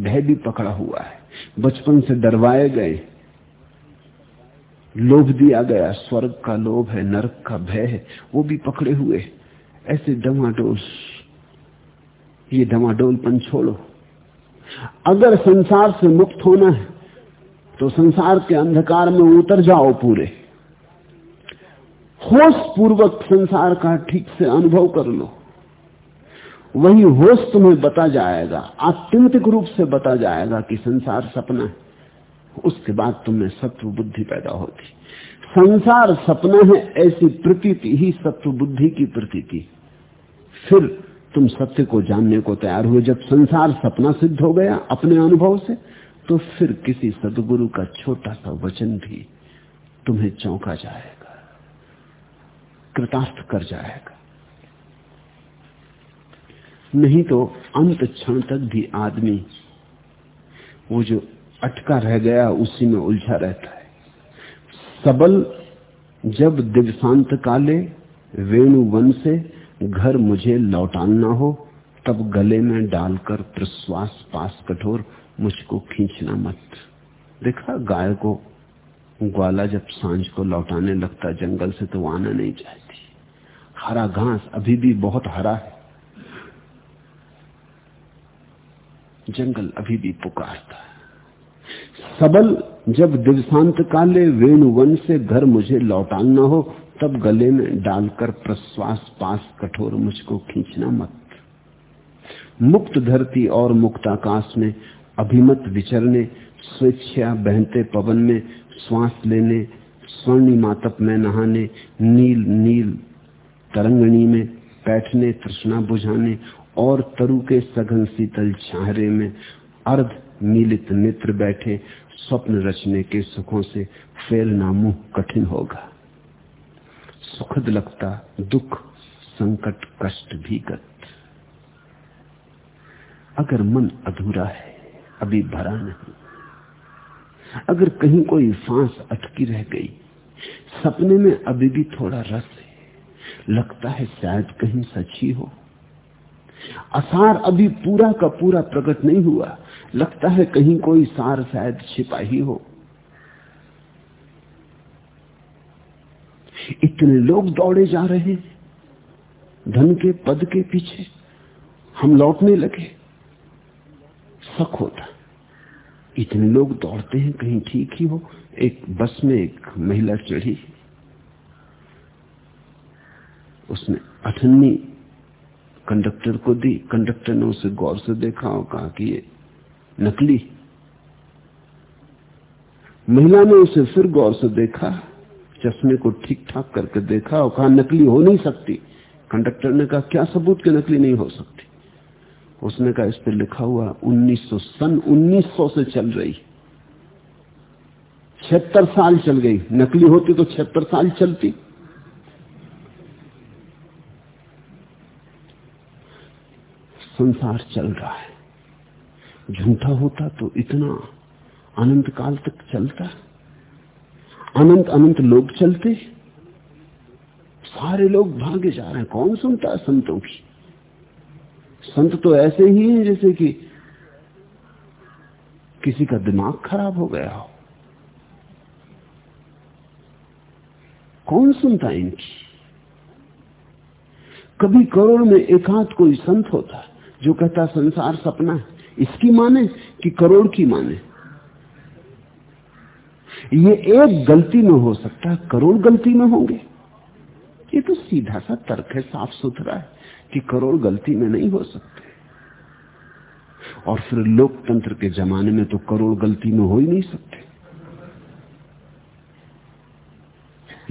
[SPEAKER 2] भय भी पकड़ा हुआ है। बचपन से डरवाए गए। लोभ दिया गया। स्वर्ग का लोभ है, नरक का भय है, वो भी पकड़े हुए। ऐसे डमाडोल ये डमाडोलपन छोड़ो। अगर संसार से मुक्त होना है तो संसार के अंधकार में उतर जाओ पूरे। होश पूर्वक संसार का ठीक से अनुभव कर लो। वही होश तुम्हें बता जाएगा, आत्यंतिक रूप से बता जाएगा कि संसार सपना है। उसके बाद तुम्हें सत्व बुद्धि पैदा होती। संसार सपना है ऐसी प्रतीति ही सत्व बुद्धि की प्रतीति। फिर तुम सत्य को जानने को तैयार हुए। जब संसार सपना सिद्ध हो गया अपने अनुभव से तो फिर किसी सदगुरु का छोटा सा वचन भी तुम्हें चौंका जाएगा। कृतार्थ कर जाएगा। नहीं तो अंत क्षण तक भी आदमी, वो जो अटका रह गया, उसी में उलझा रहता है। सबल जब दिवसांत काले, वेणु वन से घर मुझे लौटाना हो, तब गले में डालकर प्रश्वास पास कठोर मुझको खींचना मत। देखा गाय को ग्वाला जब साँझ को लौटाने लगता, जंगल से तो आना नहीं चाहती। हरा घास अभी भी बहुत हरा है। जंगल अभी भी पुकारता है। सबल जब दिवसांत काले, वेणुवन से घर मुझे लौटाना हो तब गले में डालकर प्रश्वास पास कठोर मुझको खींचना मत। मुक्त धरती और मुक्त आकाश में अभिमत विचरने स्वेच्छा बहते पवन में श्वास लेने, स्वर्णी मातप में नहाने, नील नील तरंगणी में बैठने, तृष्णा बुझाने और तरु के सघन शीतल छाहरे में अर्ध मिलित नेत्र बैठे, स्वप्न रचने के सुखों से फैलना मुँह कठिन होगा। सुखद लगता, दुख, संकट, कष्ट भी गत। अगर मन अधूरा है, अभी भरा नहीं। अगर कहीं कोई सांस अटकी रह गई, सपने में अभी भी थोड़ा रस है, लगता है शायद कहीं सच्ची हो। असार अभी पूरा का पूरा प्रकट नहीं हुआ, लगता है कहीं कोई सार शायद छिपा ही हो। इतने लोग दौड़े जा रहे हैं। धन के, पद के पीछे हम लौटने लगे। शक होता। इतने लोग दौड़ते हैं, कहीं ठीक ही हो। एक बस में एक महिला चढ़ी। उसने अठन्नी कंडक्टर को दी। कंडक्टर ने उसे गौर से देखा और कहा कि ये नकली। महिला ने उसे फिर गौर से देखा। चश्मे को ठीक ठाक करके देखा और कहा, नकली हो नहीं सकती। कंडक्टर ने कहा, क्या सबूत के नकली नहीं हो सकती? उसने कहा, इस पर लिखा हुआ 1900 सन 1900 से चल रही। छिहत्तर साल चल गई। नकली होती तो छिहत्तर साल चलती। संसार चल रहा है। झूठा होता तो इतना अनंत काल तक चलता अनंत अनंत लोग चलते सारे लोग भागे जा रहे हैं। कौन सुनता है संतों की? संत तो ऐसे ही हैं जैसे कि किसी का दिमाग खराब हो गया हो। कौन सुनता है इनकी? कभी करोड़ में एकांत कोई संत होता जो कहता संसार सपना है। इसकी माने कि करोड़ की माने। ये एक गलती में हो सकता है, करोड़ गलती में होंगे। ये तो सीधा सा तर्क है, साफ़ सुथरा है कि करोड़ गलती में नहीं हो सकते। और फिर लोकतंत्र के जमाने में तो करोड़ गलती में हो ही नहीं सकते।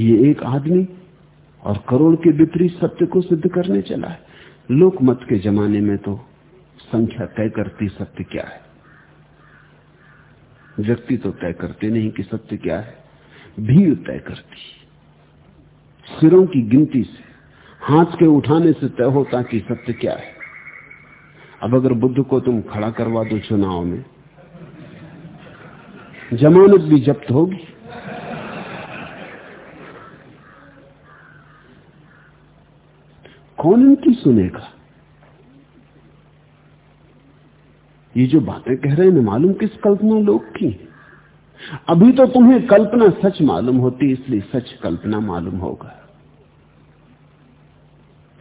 [SPEAKER 2] ये एक आदमी और करोड़ के विपरीत सत्य को सिद्ध करने चला है। लोकमत के जमाने में तो संख्या तय करती सत्य क्या है? व्यक्ति तो तय करते नहीं कि सत्य क्या है, भीड़ तय करती सिरों की गिनती से, हाथ के उठाने से तय होता कि सत्य क्या है। अब अगर बुद्ध को तुम खड़ा करवा दो चुनाव में, जमानत भी जब्त होगी। कौन इनकी सुनेगा? ये जो बातें कह रहे हैं ना मालूम किस कल्पना लोग की अभी तो तुम्हें कल्पना सच मालूम होती, इसलिए सच कल्पना मालूम होगा।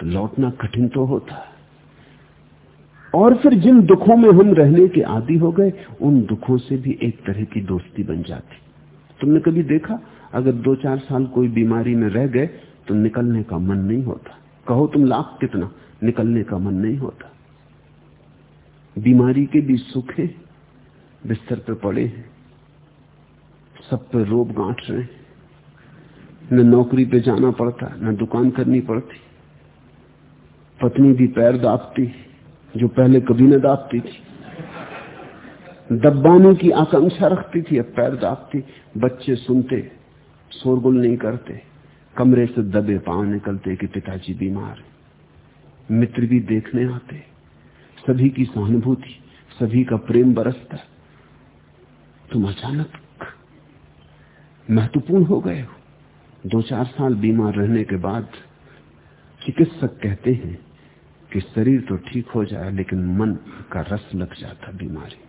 [SPEAKER 2] तो लौटना कठिन तो होता। और फिर जिन दुखों में हम रहने के आदि हो गए, उन दुखों से भी एक तरह की दोस्ती बन जाती। तुमने कभी देखा? अगर दो चार साल कोई बीमारी में रह गए तो निकलने का मन नहीं होता। कहो तुम लाख कितना, निकलने का मन नहीं होता। बीमारी के भी सुख है, बिस्तर पर पड़े हैं, सब पे रोब गांठ रहे न नौकरी पे जाना पड़ता, न दुकान करनी पड़ती। पत्नी भी पैर दापती जो पहले कभी न दापती थी। दबाने की आकांक्षा रखती थी, अब पैर दापती बच्चे सुनते, शोरगुल नहीं करते। कमरे से दबे पाँव निकलते कि पिताजी बीमार मित्र भी देखने आते। सभी की सहानुभूति, सभी का प्रेम बरसता। तुम अचानक महत्वपूर्ण हो गए हो। दो चार साल बीमार रहने के बाद चिकित्सक कहते हैं कि शरीर तो ठीक हो जाए, लेकिन मन का रस लग जाता बीमारी।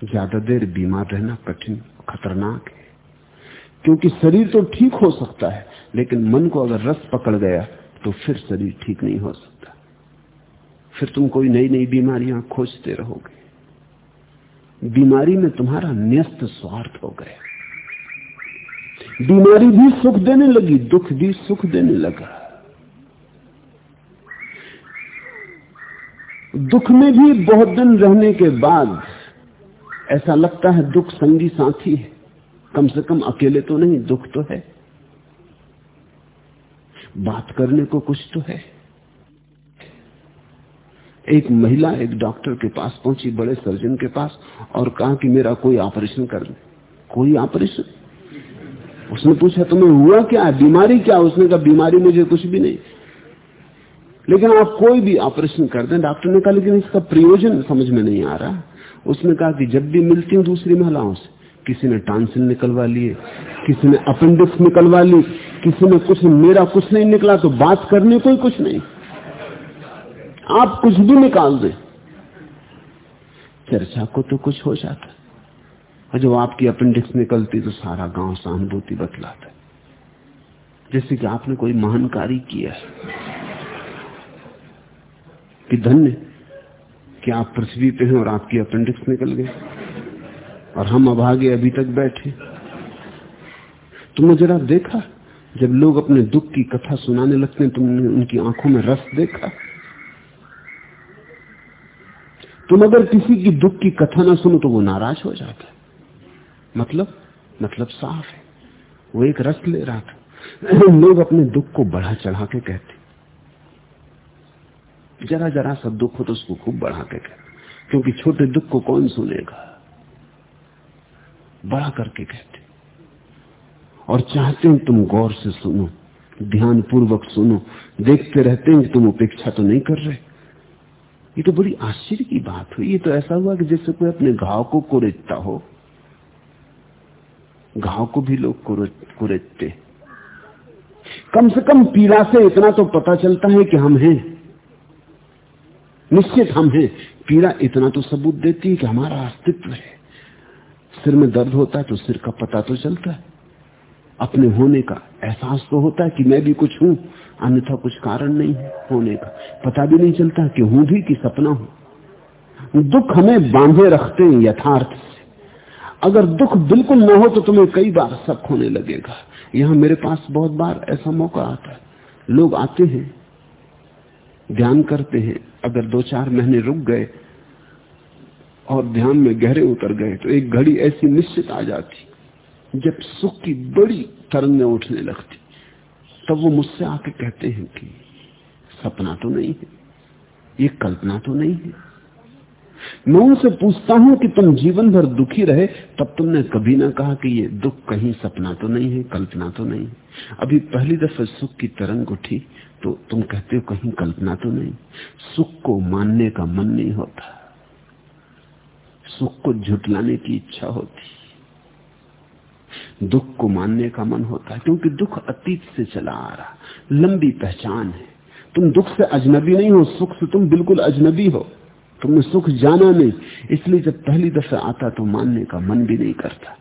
[SPEAKER 2] ज़्यादा देर बीमार रहना कठिन, खतरनाक है। क्योंकि शरीर तो ठीक हो सकता है, लेकिन मन को अगर रस पकड़ गया तो फिर शरीर ठीक नहीं हो सकता। फिर तुम कोई नई नई बीमारियाँ खोजते रहोगे। बीमारी में तुम्हारा न्यस्त स्वार्थ हो गया। बीमारी भी सुख देने लगी, दुख भी सुख देने लगा। दुख में भी बहुत दिन रहने के बाद ऐसा लगता है दुख संगी साथी है। कम से कम अकेले तो नहीं, दुख तो है। बात करने को कुछ तो है। एक महिला एक डॉक्टर के पास पहुँची, बड़े सर्जन के पास, और कहा कि मेरा कोई ऑपरेशन कर दे। कोई ऑपरेशन? उसने पूछा, तुम्हें हुआ क्या? बीमारी क्या? उसने कहा, बीमारी मुझे कुछ भी नहीं। लेकिन आप कोई भी ऑपरेशन कर दें, डॉक्टर ने कहा, लेकिन इसका प्रयोजन समझ में नहीं आ रहा। उसने कहा कि जब भी मिलती हूँ दूसरी महिलाओं से, किसी ने टांसिल निकलवा लिए, किसी ने अपेंडिक्स निकलवा ली, किसी ने कुछ, मेरा कुछ नहीं निकला तो बात करने को कुछ नहीं। आप कुछ भी निकाल दें। चर्चा को तो कुछ हो जाता। और जब आपकी अपेंडिक्स निकलती तो सारा गाँव सहानुभूति बतलाता जैसे कि आपने कोई महान कार्य किया कि धन्य कि आप पृथ्वी पे हैं और आपकी अपेंडिक्स निकल गए और हम अभागे अभी तक बैठे। तुमने जरा देखा? जब लोग अपने दुख की कथा सुनाने लगते हैं, तुमने उनकी आँखों में रस देखा? तुम अगर किसी की दुख की कथा ना सुनो तो वो नाराज़ हो जाता है। मतलब मतलब साफ़ है। वो एक रस ले रहा था। लोग अपने दुख को बढ़ा चढ़ा के कहते। जरा जरा सा दुख हो तो उसको खूब बढ़ा के कहते। क्योंकि छोटे दुख को कौन सुनेगा? बड़ा करके कहते। और चाहते हैं तुम गौर से सुनो ध्यान पूर्वक सुनो, देखते रहते हैं कि तुम उपेक्षा तो नहीं कर रहे। ये तो बड़ी आश्चर्य की बात हुई। ये तो ऐसा हुआ कि जैसे कोई अपने घाव को कुरेदता हो। घाव को भी लोग कुरेदते कम से कम पीड़ा से इतना तो पता चलता है कि हम हैं। निश्चित हम हैं। पीड़ा इतना तो सबूत देती है कि हमारा अस्तित्व है। सिर में दर्द होता है तो सिर का पता तो चलता है। अपने होने का एहसास तो होता है कि मैं भी कुछ हूँ। अन्यथा कुछ कारण नहीं है होने का। पता भी नहीं चलता कि हूँ भी कि सपना हूँ। दुख हमें बांधे रखते हैं यथार्थ से। अगर दुख बिल्कुल ना हो तो तुम्हें कई बार शक होने लगेगा। यहाँ मेरे पास बहुत बार ऐसा मौका आता है। लोग आते हैं, ध्यान करते हैं, अगर दो चार महीने रुक गए और ध्यान में गहरे उतर गए तो एक घड़ी ऐसी निश्चित आ जाती, जब सुख की बड़ी तरंगें उठने लगती। तब वो मुझसे आके कहते हैं कि सपना तो नहीं है, ये कल्पना तो नहीं है। मैं उनसे पूछता हूँ कि तुम जीवन भर दुखी रहे, तब तुमने कभी ना कहा कि ये दुख कहीं सपना तो नहीं है, कल्पना तो नहीं अभी पहली दफे सुख की तरंग उठी तो तुम कहते हो कहीं कल्पना तो नहीं। सुख को मानने का मन नहीं होता। सुख को झुटलाने की इच्छा होती। दुख को मानने का मन होता है, क्योंकि दुख अतीत से चला आ रहा लंबी पहचान है। तुम दुख से अजनबी नहीं हो, सुख से तुम बिल्कुल अजनबी हो। तुमने सुख जाना नहीं, इसलिए जब पहली दफे आता तो मानने का मन भी नहीं करता।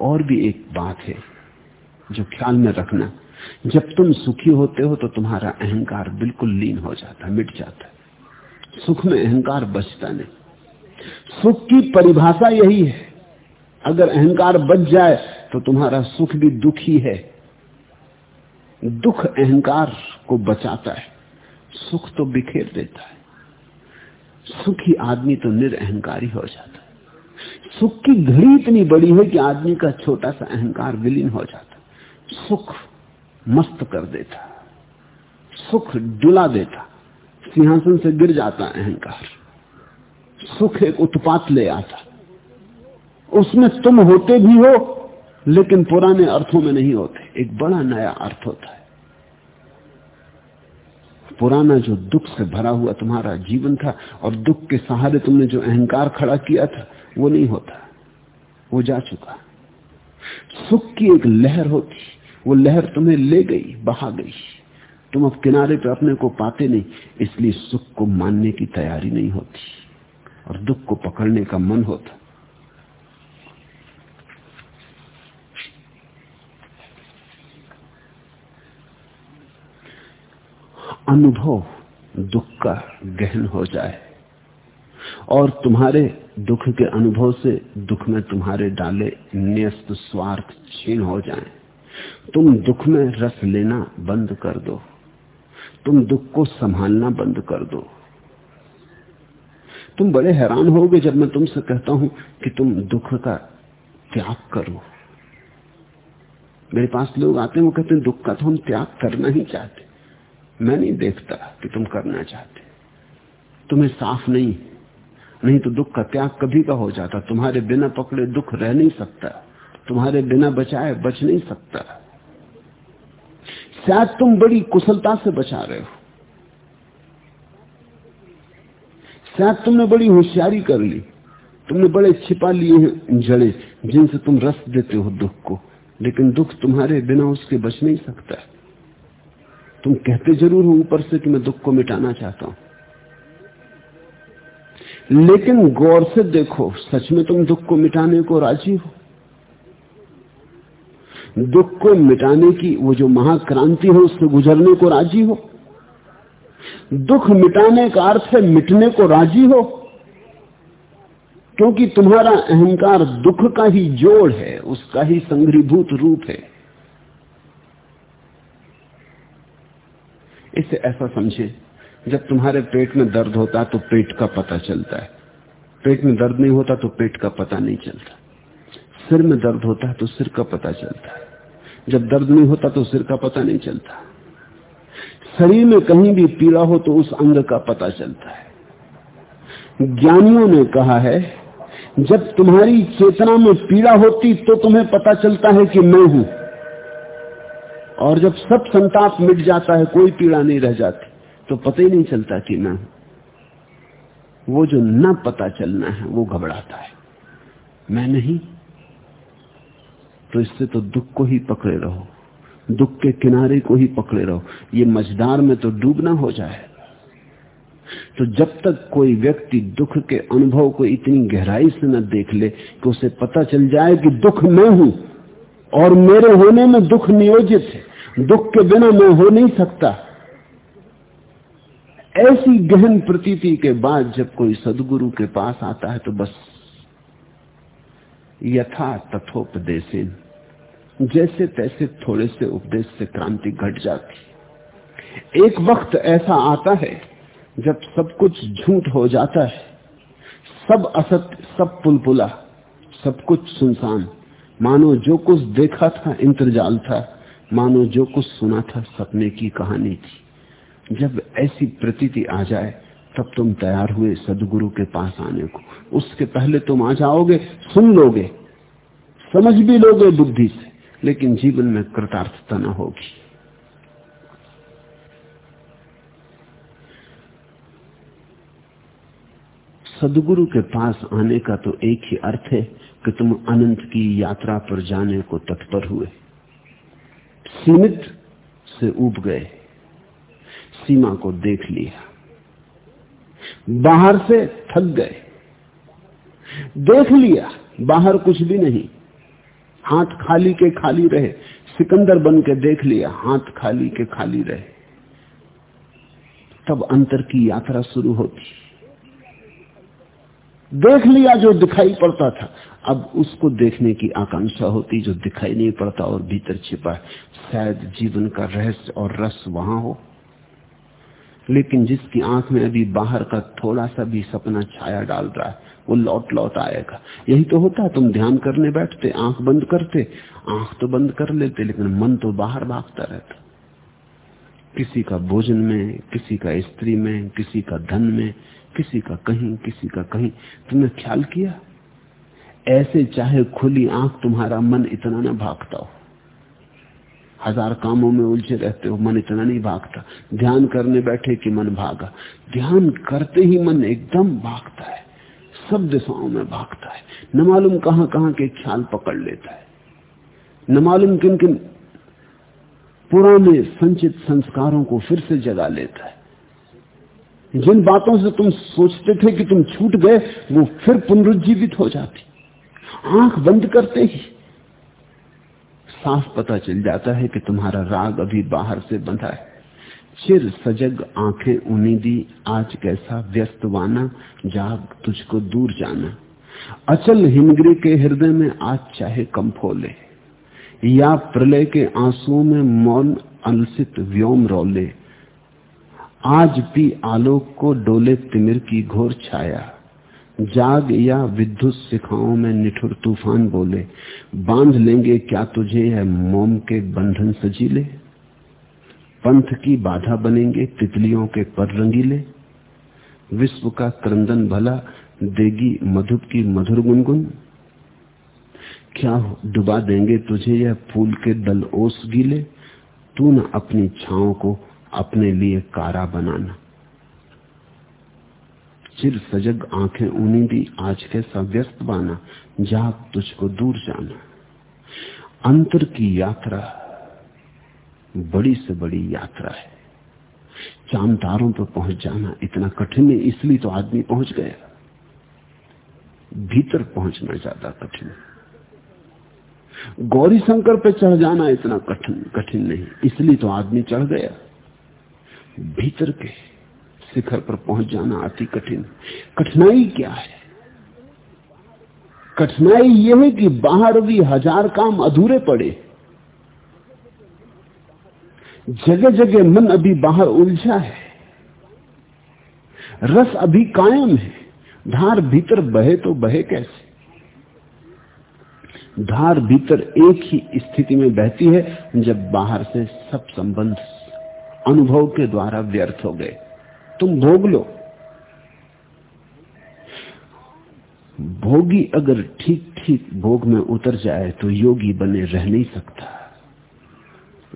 [SPEAKER 2] और भी एक बात है, जो ख्याल में रखना, जब तुम सुखी होते हो तो तुम्हारा अहंकार बिल्कुल लीन हो जाता मिट जाता सुख में अहंकार बचता नहीं। सुख की परिभाषा यही है। अगर अहंकार बच जाए तो तुम्हारा सुख भी दुखी है। दुख अहंकार को बचाता है। सुख तो बिखेर देता है। सुखी आदमी तो निरअहकारी हो जाता है। सुख की घड़ी इतनी बड़ी है कि आदमी का छोटा सा अहंकार विलीन हो जाता सुख मस्त कर देता सुख डुला देता सिंहासन से गिर जाता अहंकार। सुख एक उत्पात ले आता उसमें तुम होते भी हो, लेकिन पुराने अर्थों में नहीं होते। एक बड़ा नया अर्थ होता है। पुराना जो दुख से भरा हुआ तुम्हारा जीवन था और दुख के सहारे तुमने जो अहंकार खड़ा किया था, वो नहीं होता। वो जा चुका। सुख की एक लहर होती। वो लहर तुम्हें ले गई, बहा गई। तुम अब किनारे पे अपने को पाते नहीं, इसलिए सुख को मानने की तैयारी नहीं होती और दुख को पकड़ने का मन होता। अनुभव, दुख का गहन हो जाए। और तुम्हारे दुख के अनुभव से दुख में तुम्हारे डाले न्यस्त स्वार्थ छीन हो जाएँ। तुम दुख में रस लेना बंद कर दो। तुम दुख को संभालना बंद कर दो। तुम बड़े हैरान होगे जब मैं तुमसे कहता हूँ कि तुम दुख का त्याग करो। मेरे पास लोग आते हैं, वो कहते हैं, दुख का तो हम त्याग करना ही चाहते मैं नहीं देखता कि तुम करना चाहते। तुम्हें साफ़ नहीं। नहीं तो दुख का त्याग कभी का हो जाता। तुम्हारे बिना पकड़े दुख रह नहीं सकता। तुम्हारे बिना बचाए बच नहीं सकता। शायद तुम बड़ी कुशलता से बचा रहे हो। शायद तुमने बड़ी होशियारी कर ली। तुमने बड़े छिपा लिए हैं जड़े जिनसे तुम रस देते हो दुख को। लेकिन दुख तुम्हारे बिना उसके बच नहीं सकता। तुम कहते ज़रूर हो ऊपर से कि मैं दुख को मिटाना चाहता हूँ। लेकिन गौर से देखो, सच में तुम दुख को मिटाने को राज़ी हो। दुख को मिटाने की वो जो महाक्रांति है, उससे गुजरने को राज़ी हो। दुख मिटाने का अर्थ है मिटने को राज़ी हो। क्योंकि तुम्हारा अहंकार दुख का ही जोड़ है, उसका ही संग्रीभूत रूप है। इसे ऐसा समझे, जब तुम्हारे पेट में दर्द होता तो पेट का पता चलता है। पेट में दर्द नहीं होता तो पेट का पता नहीं चलता। सिर में दर्द होता है तो सिर का पता चलता है। जब दर्द नहीं होता तो सिर का पता नहीं चलता। शरीर में कहीं भी पीड़ा हो तो उस अंग का पता चलता है। ज्ञानियों ने कहा है, जब तुम्हारी चेतना में पीड़ा होती तो तुम्हें पता चलता है कि मैं हूँ। और जब सब संताप मिट जाता है, कोई पीड़ा नहीं रह जाती तो पता ही नहीं चलता कि मैं वो जो न पता चलना है, वो घबराता है। मैं नहीं। तो इससे तो दुख को ही पकड़े रहो, दुख के किनारे को ही पकड़े रहो। ये मझदार में तो डूबना हो जाए। तो जब तक कोई व्यक्ति दुख के अनुभव को इतनी गहराई से न देख ले कि उसे पता चल जाए कि दुख मैं हूँ और मेरे होने में दुख नियोजित है। दुख के बिना मैं हो नहीं सकता। ऐसी गहन प्रतीति के बाद जब कोई सदगुरु के पास आता है तो बस यथा तथोपदेशन। जैसे तैसे थोड़े से उपदेश से क्रांति घट जाती। एक वक्त ऐसा आता है जब सब कुछ झूठ हो जाता है। सब असत्य, सब पुलपुला, सब कुछ सुनसान। मानो जो कुछ देखा था, इंतजाल था, मानो जो कुछ सुना था सपने की कहानी थी। जब ऐसी प्रतीति आ जाए, तब तुम तैयार हुए सदगुरु के पास आने को। उसके पहले तुम आ जाओगे, सुन लोगे, समझ भी लोगे बुद्धि से, लेकिन जीवन में कृतार्थता न होगी। सदगुरु के पास आने का तो एक ही अर्थ है कि तुम अनंत की यात्रा पर जाने को तत्पर हुए। सीमित से उब गए, सीमा को देख लिया। बाहर से थक गए, देख लिया, बाहर कुछ भी नहीं। हाथ खाली के खाली रहे, सिकंदर बन के देख लिया, हाथ खाली के खाली रहे। तब अंतर की यात्रा शुरू होती। देख लिया जो दिखाई पड़ता था। अब उसको देखने की आकांक्षा होती जो दिखाई नहीं पड़ता और भीतर छिपा है। शायद जीवन का रहस्य और रस वहाँ हो। लेकिन जिसकी आँख में अभी बाहर का थोड़ा सा भी सपना छाया डाल रहा है, वो लौट लौट आएगा। यही तो होता है, तुम ध्यान करने बैठते, आँख बंद करते। आँख तो बंद कर लेते, लेकिन मन तो बाहर भागता रहता। किसी का भोजन में, किसी का स्त्री में, किसी का धन में किसी का कहीं, किसी का कहीं। तुमने ख्याल किया? ऐसे चाहे खुली आँख तुम्हारा मन इतना ना भागता हो। हज़ार कामों में उलझे रहते हो, मन इतना नहीं भागता। ध्यान करने बैठे कि मन भागा। ध्यान करते ही मन एकदम भागता है। सब दिशाओं में भागता है। न मालूम कहाँ कहाँ के ख्याल पकड़ लेता है। न मालूम किन किन पुराने संचित संस्कारों को फिर से जगा लेता है। जिन बातों से तुम सोचते थे कि तुम छूट गए, वो फिर पुनरुज्जीवित हो जाती। आँख बंद करते ही साफ़ पता चल जाता है कि तुम्हारा राग अभी बाहर से बंधा है। चिर सजग आँखें उन्हीं दी आज कैसा व्यस्त वाना, जाग तुझको दूर जाना। अचल हिमगिरी के हृदय में आज चाहे कम फोले, या प्रलय के आंसुओं में मौन, अलसित व्योम रोले। आज भी आलोक को डोले तिमिर की घोर छाया। जाग या विद्युत शिखाओं में निठुर तूफ़ान बोले, बाँध लेंगे क्या तुझे है मोम के बंधन सजीले? पंथ की बाधा बनेंगे तितलियों के पर रंगीले विश्व का क्रंदन भला देगी मधुप की मधुर गुनगुन। क्या डुबा देंगे तुझे यह फूल के दल ओस गीले? तू न अपनी छाओं को अपने लिए कारा बनाना। चिर सजग आँखें ऊनी दी आज कैसा व्यस्त बाना, जाग तुझको दूर जाना। अंतर की यात्रा बड़ी से बड़ी यात्रा है। चांदारों पर पहुँच जाना इतना कठिन है, इसलिए तो आदमी पहुँच गया। भीतर पहुँचना ज़्यादा कठिन गौरी शंकर पे चढ़ जाना इतना कठिन कठिन नहीं, इसलिए तो आदमी चढ़ गया। भीतर के शिखर पर पहुँच जाना अति कठिन। कठिनाई क्या है? कठिनाई यह है कि बाहर भी हज़ार काम अधूरे पड़े। जगह जगह मन अभी बाहर उलझा है। रस अभी कायम है। धार भीतर बहे तो बहे कैसे? धार भीतर एक ही स्थिति में बहती है जब बाहर से सब संबंध अनुभव के द्वारा व्यर्थ हो गए। तुम भोग लो। भोगी अगर ठीक ठीक भोग में उतर जाए तो योगी बने रह नहीं सकता।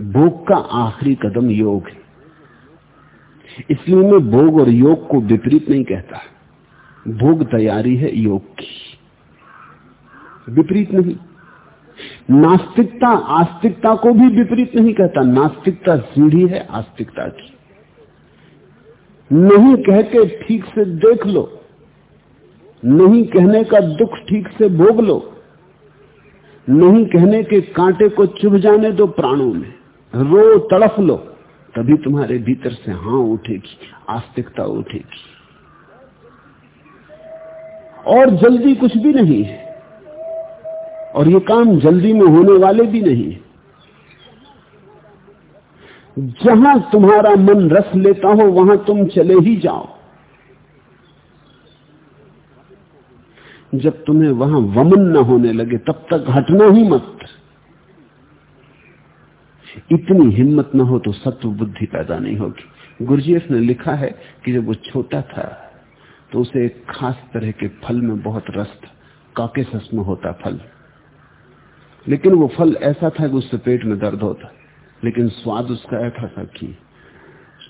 [SPEAKER 2] भोग का आखिरी कदम योग है। इसलिए मैं भोग और योग को विपरीत नहीं कहता। भोग तैयारी है योग की। विपरीत नहीं। नास्तिकता, आस्तिकता को भी विपरीत नहीं कहता। नास्तिकता सीढ़ी है, आस्तिकता की। नहीं कह के ठीक से देख लो, नहीं कहने का दुख ठीक से भोग लो, नहीं कहने के कांटे को चुभ जाने दो प्राणों में। रो, तड़फ लो, तभी तुम्हारे भीतर से हाँ उठेगी, आस्तिकता उठेगी। और जल्दी कुछ भी नहीं है। और ये काम जल्दी में होने वाले भी नहीं जहाँ तुम्हारा मन रस लेता हो, वहाँ तुम चले ही जाओ। जब तुम्हें वहाँ वमन न होने लगे, तब तक हटना ही मत। इतनी हिम्मत न हो तो सत्व बुद्धि पैदा नहीं होगी। गुरुजीएफ ने लिखा है कि जब वो छोटा था तो उसे एक खास तरह के फल में बहुत रस था। काके में होता फल। लेकिन वो फल ऐसा था कि उससे पेट में दर्द होता। लेकिन स्वाद उसका ऐसा था कि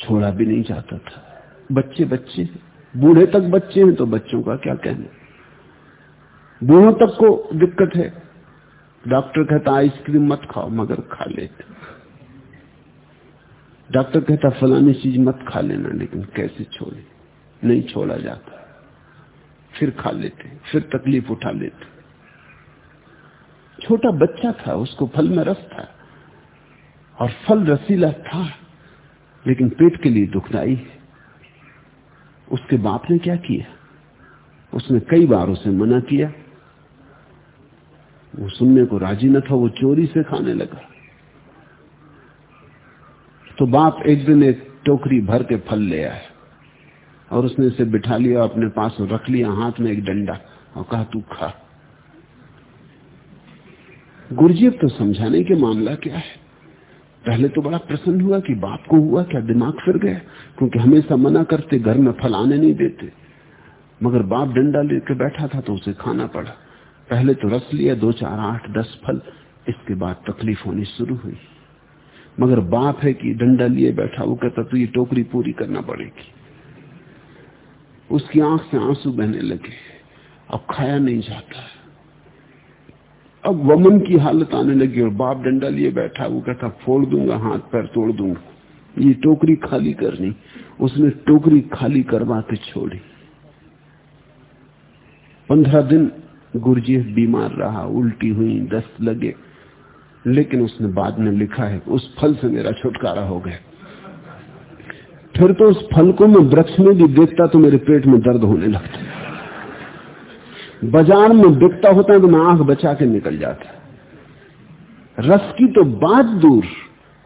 [SPEAKER 2] छोड़ा भी नहीं जाता था। बच्चे बच्चे, बूढ़े तक बच्चे हैं तो बच्चों का क्या कहना? बूढ़ों तक को दिक्कत है। डॉक्टर कहता, आइसक्रीम मत खाओ, मगर खा लेते। डॉक्टर कहता, फलानी चीज़ मत खा लेना, लेकिन कैसे छोड़े? नहीं छोड़ा जाता। फिर खा लेते, फिर तकलीफ़ उठा लेते। छोटा बच्चा था, उसको फल में रस था और फल रसीला था, लेकिन पेट के लिए दुखदाई है। उसके बाप ने क्या किया? उसने कई बार उसे मना किया। वो सुनने को राज़ी न था, वो चोरी से खाने लगा। तो बाप एक दिन एक टोकरी भर के फल ले आया और उसने इसे बिठा लिया अपने पास रख लिया, हाथ में एक डंडा और कहा, तू खा। गुरुजी, अब तो समझाने के मामला क्या है? पहले तो बड़ा प्रसन्न हुआ कि बाप को हुआ क्या? दिमाग फिर गया, क्योंकि हमेशा मना करते, घर में फल आने नहीं देते। मगर बाप डंडा लेकर बैठा था तो उसे खाना पड़ा। पहले तो रस लिया, दो चार, आठ, दस फल, इसके बाद तकलीफ़ होनी शुरू हुई। मगर बाप है कि डंडा लिए बैठा, वो कहता तो ये टोकरी पूरी करना पड़ेगी। उसकी आँख से आँसू बहने लगे। अब खाया नहीं जाता अब वमन की हालत आने लगी और बाप डंडा लिए बैठा वो कहता, फोड़ दूँगा, हाथ पैर तोड़ दूँगा। ये टोकरी खाली करनी। उसने टोकरी खाली करवा के छोड़ी। पंद्रह दिन गुरुजी बीमार रहा, उल्टी हुई, दस्त लगे। लेकिन उसने बाद में लिखा है, उस फल से मेरा छुटकारा हो गया। फिर तो उस फल को मैं वृक्ष में भी देखता तो मेरे पेट में दर्द होने लगता। बाज़ार में बिकता होता है तो मैं आँख बचा के निकल जाता रस की तो बात दूर,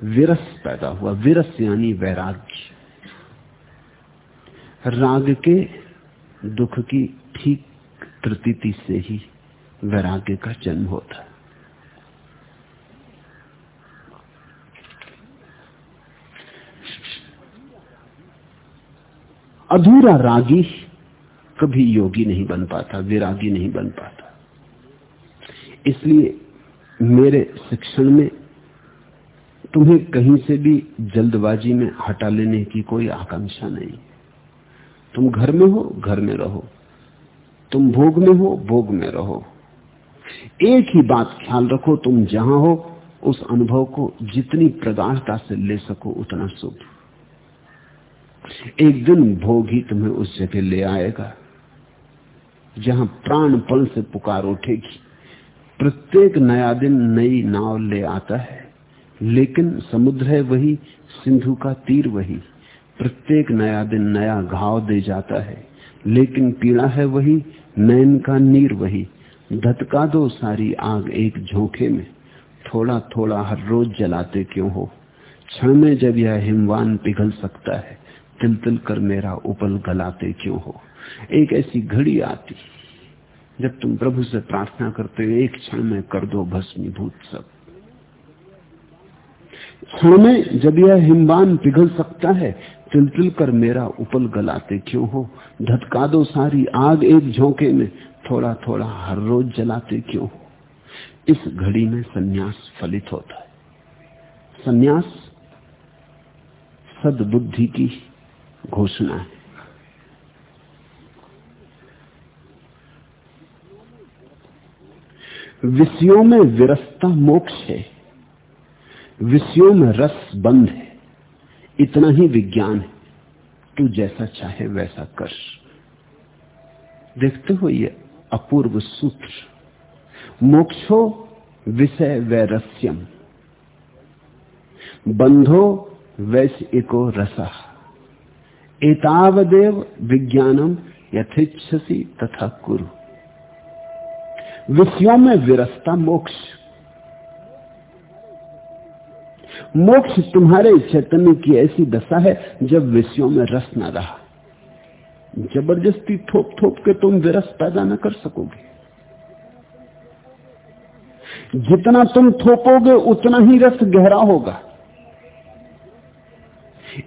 [SPEAKER 2] विरस पैदा हुआ। विरस यानी वैराग्य। राग के दुख की ठीक प्रतीति से ही वैराग्य का जन्म होता है। अधूरा रागी कभी योगी नहीं बन पाता, विरागी नहीं बन पाता। इसलिए मेरे शिक्षण में तुम्हें कहीं से भी जल्दबाजी में हटा लेने की कोई आकांक्षा नहीं। तुम घर में हो, घर में रहो। तुम भोग में हो, भोग में रहो। एक ही बात ख्याल रखो, तुम जहाँ हो, उस अनुभव को जितनी प्रगाढ़ता से ले सको, उतना शुभ। एक दिन भोग ही तुम्हें उस जगह ले आएगा। जहाँ प्राणपण से पुकार उठेगी। प्रत्येक नया दिन नई नाव ले आता है, लेकिन समुद्र है वही, सिंधु का तीर वही। प्रत्येक नया दिन नया घाव दे जाता है, लेकिन पीड़ा है वही, नयन का नीर वही। धतका दो सारी आग एक झोंके में थोड़ा थोड़ा हर रोज जलाते क्यों हो? क्षण में जब यह हिमवान पिघल सकता है तिल तिल कर मेरा उपल गलाते क्यों हो? एक ऐसी घड़ी आती, जब तुम प्रभु से प्रार्थना करते हो, एक क्षण में कर दो भस्मीभूत सब। क्षण में जब यह हिमबान पिघल सकता है तिल तिल कर मेरा उपल गलाते क्यों हो? धटका दो सारी आग एक झोंके में थोड़ा थोड़ा हर रोज जलाते क्यों हो? इस घड़ी में सन्यास फलित होता है। सन्यास सदबुद्धि की घोषणा है। विषयों में विरसता मोक्ष है। विषयों में रस बंद है। इतना ही विज्ञान है। तू जैसा चाहे वैसा कर। देखते हो ये अपूर्व सूत्र। मोक्षो विषय वैरस्यम। बंधो वैस एको रसा। एतावदेव विज्ञानम यथेच्छसी तथा कुरु। विषयों में विरसता मोक्ष मोक्ष तुम्हारे चैतन्य की ऐसी दशा है जब विषयों में रस न रहा ज़बरदस्ती थोप थोप के तुम विरस पैदा न कर सकोगे जितना तुम थोपोगे उतना ही रस गहरा होगा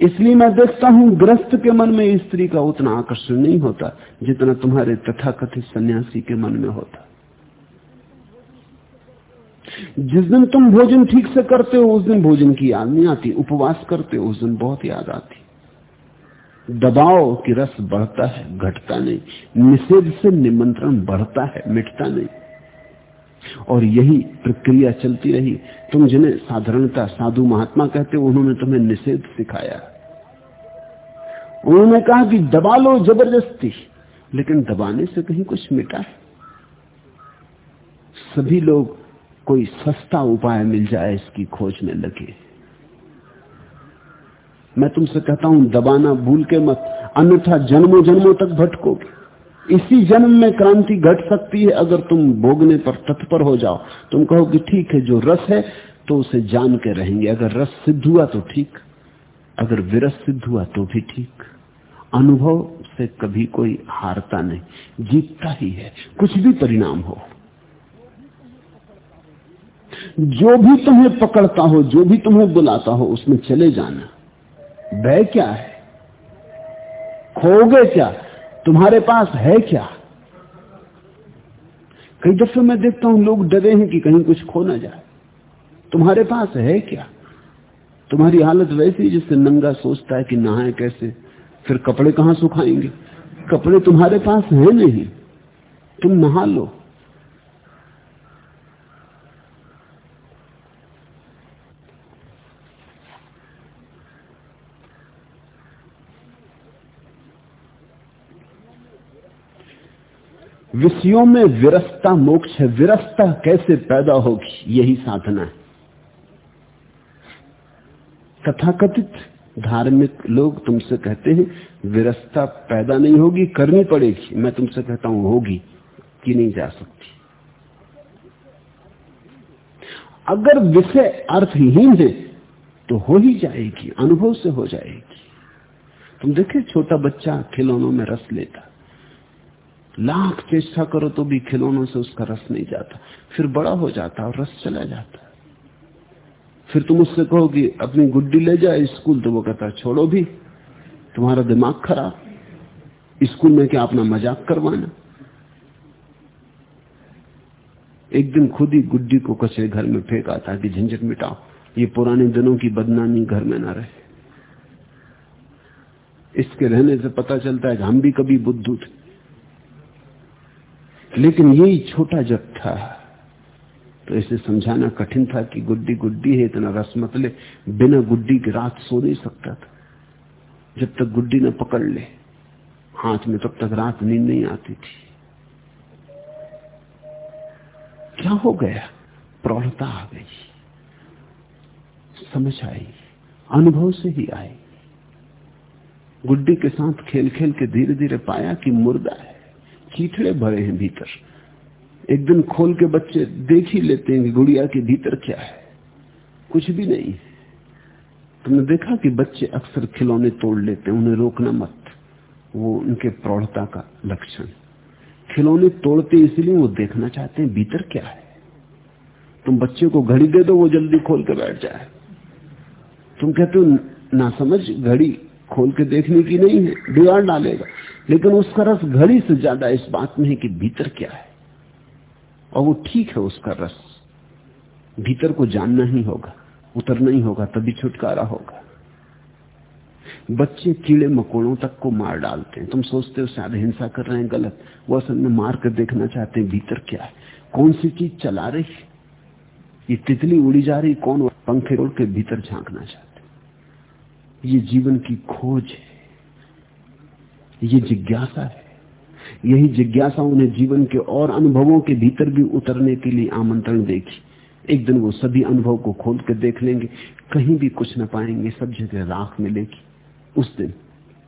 [SPEAKER 2] इसलिए मैं देखता हूँ ग्रस्त के मन में स्त्री का उतना आकर्षण नहीं होता जितना तुम्हारे तथाकथित सन्यासी के मन में होता जिस दिन तुम भोजन ठीक से करते हो, उस दिन भोजन की याद नहीं आती। उपवास करते हो, उस दिन बहुत याद आती। दबाव की रस बढ़ता है, घटता नहीं। निषेध से निमंत्रण बढ़ता है, मिटता नहीं। और यही प्रक्रिया चलती रही। तुम जिन्हें साधारणता साधु महात्मा कहते हो, उन्होंने तुम्हें निषेध सिखाया। उन्होंने कहा कि दबा लो ज़बरदस्ती, लेकिन दबाने से कहीं कुछ मिटा है। सभी लोग कोई सस्ता उपाय मिल जाए, इसकी खोज में लगे। मैं तुमसे कहता हूँ, दबाना भूल के मत, अन्यथा जन्मों जन्मों तक भटकोगे। इसी जन्म में क्रांति घट सकती है, अगर तुम भोगने पर तत्पर हो जाओ। तुम कहो कि ठीक है, जो रस है तो उसे जान के रहेंगे। अगर रस सिद्ध हुआ तो ठीक, अगर विरस सिद्ध हुआ तो भी ठीक। अनुभव से कभी कोई हारता नहीं, जीतता ही है, कुछ भी परिणाम हो। जो भी तुम्हें पकड़ता हो, जो भी तुम्हें बुलाता हो, उसमें चले जाना। भय क्या है? खोगे क्या? तुम्हारे पास है क्या? कई दफे मैं देखता हूँ, लोग डरे हैं कि कहीं कुछ खो ना जाए। तुम्हारे पास है क्या? तुम्हारी हालत वैसी जिससे नंगा सोचता है कि नहाए कैसे? फिर कपड़े कहाँ सुखाएँगे? कपड़े तुम्हारे पास है नहीं। तुम नहा लो। विषयों में विरसता, मोक्ष है। विरसता कैसे पैदा होगी? यही साधना है। तथाकथित धार्मिक लोग तुमसे कहते हैं, विरसता पैदा नहीं होगी, करनी पड़ेगी। मैं तुमसे कहता हूँ, होगी कि नहीं जा सकती। अगर विषय अर्थहीन है तो हो ही जाएगी, अनुभव से हो जाएगी। तुम देखे, छोटा बच्चा खिलौनों में रस लेता। लाख चेष्टा करो तो भी खिलौनों से उसका रस नहीं जाता। फिर बड़ा हो जाता और रस चला जाता। फिर तुम उससे कहो कि अपनी गुड्डी ले जाए स्कूल तो वो कहता, छोड़ो भी, तुम्हारा दिमाग खराब। स्कूल में क्या अपना मज़ाक करवाना? एक दिन खुद ही गुड्डी को कचरे घर में फेंका था कि झंझट मिटाओ। ये पुराने दिनों की बदनामी घर में ना रहे। इसके रहने से पता चलता है कि हम भी कभी बुद्धू थे। लेकिन यही छोटा जब था। तो इसे समझाना कठिन था कि गुड्डी गुड्डी है, इतना रस मत ले। बिना गुड्डी की रात सो नहीं सकता था। जब तक गुड्डी न पकड़ ले, हाथ में तब तक रात नींद नहीं आती थी। क्या हो गया? प्रौढ़ता आ गई। समझ आई। अनुभव से ही आई। गुड्डी के साथ खेल खेल के धीरे धीरे पाया कि मुर्दा है। कीचड़े भरे हैं भीतर। एक दिन खोल के बच्चे देख ही लेते हैं कि गुड़िया के भीतर क्या है। कुछ भी नहीं। तुमने देखा कि बच्चे अक्सर खिलौने तोड़ लेते हैं, उन्हें रोकना मत। वो उनके प्रौढ़ता का लक्षण। खिलौने तोड़ते इसलिए वो देखना चाहते हैं भीतर क्या है। तुम बच्चे को घड़ी दे दो, वो जल्दी खोल के बैठ जाए। तुम कहते हो, ना समझ, घड़ी खोल के देखने की नहीं है, बिगाड़ डालेगा। लेकिन उसका रस घड़ी से ज़्यादा इस बात में है कि भीतर क्या है। और वो ठीक है उसका रस। भीतर को जानना ही होगा, उतरना ही होगा, तभी छुटकारा होगा। बच्चे कीड़े मकोड़ों तक को मार डालते हैं। तुम सोचते हो शायद हिंसा कर रहे हैं, गलत। वो असल में मार कर देखना चाहते हैं, भीतर क्या है। कौन सी चीज़ चला रही ये तितली उड़ी जा रही, कौन पंखे उड़ के भीतर झांकना चाहते ये जीवन की खोज है। ये जिज्ञासा है। यही जिज्ञासा उन्हें जीवन के और अनुभवों के भीतर भी उतरने के लिए आमंत्रण देगी। एक दिन वो सभी अनुभव को खोल कर देख लेंगे। कहीं भी कुछ न पाएँगे, सब जगह राख मिलेगी। उस दिन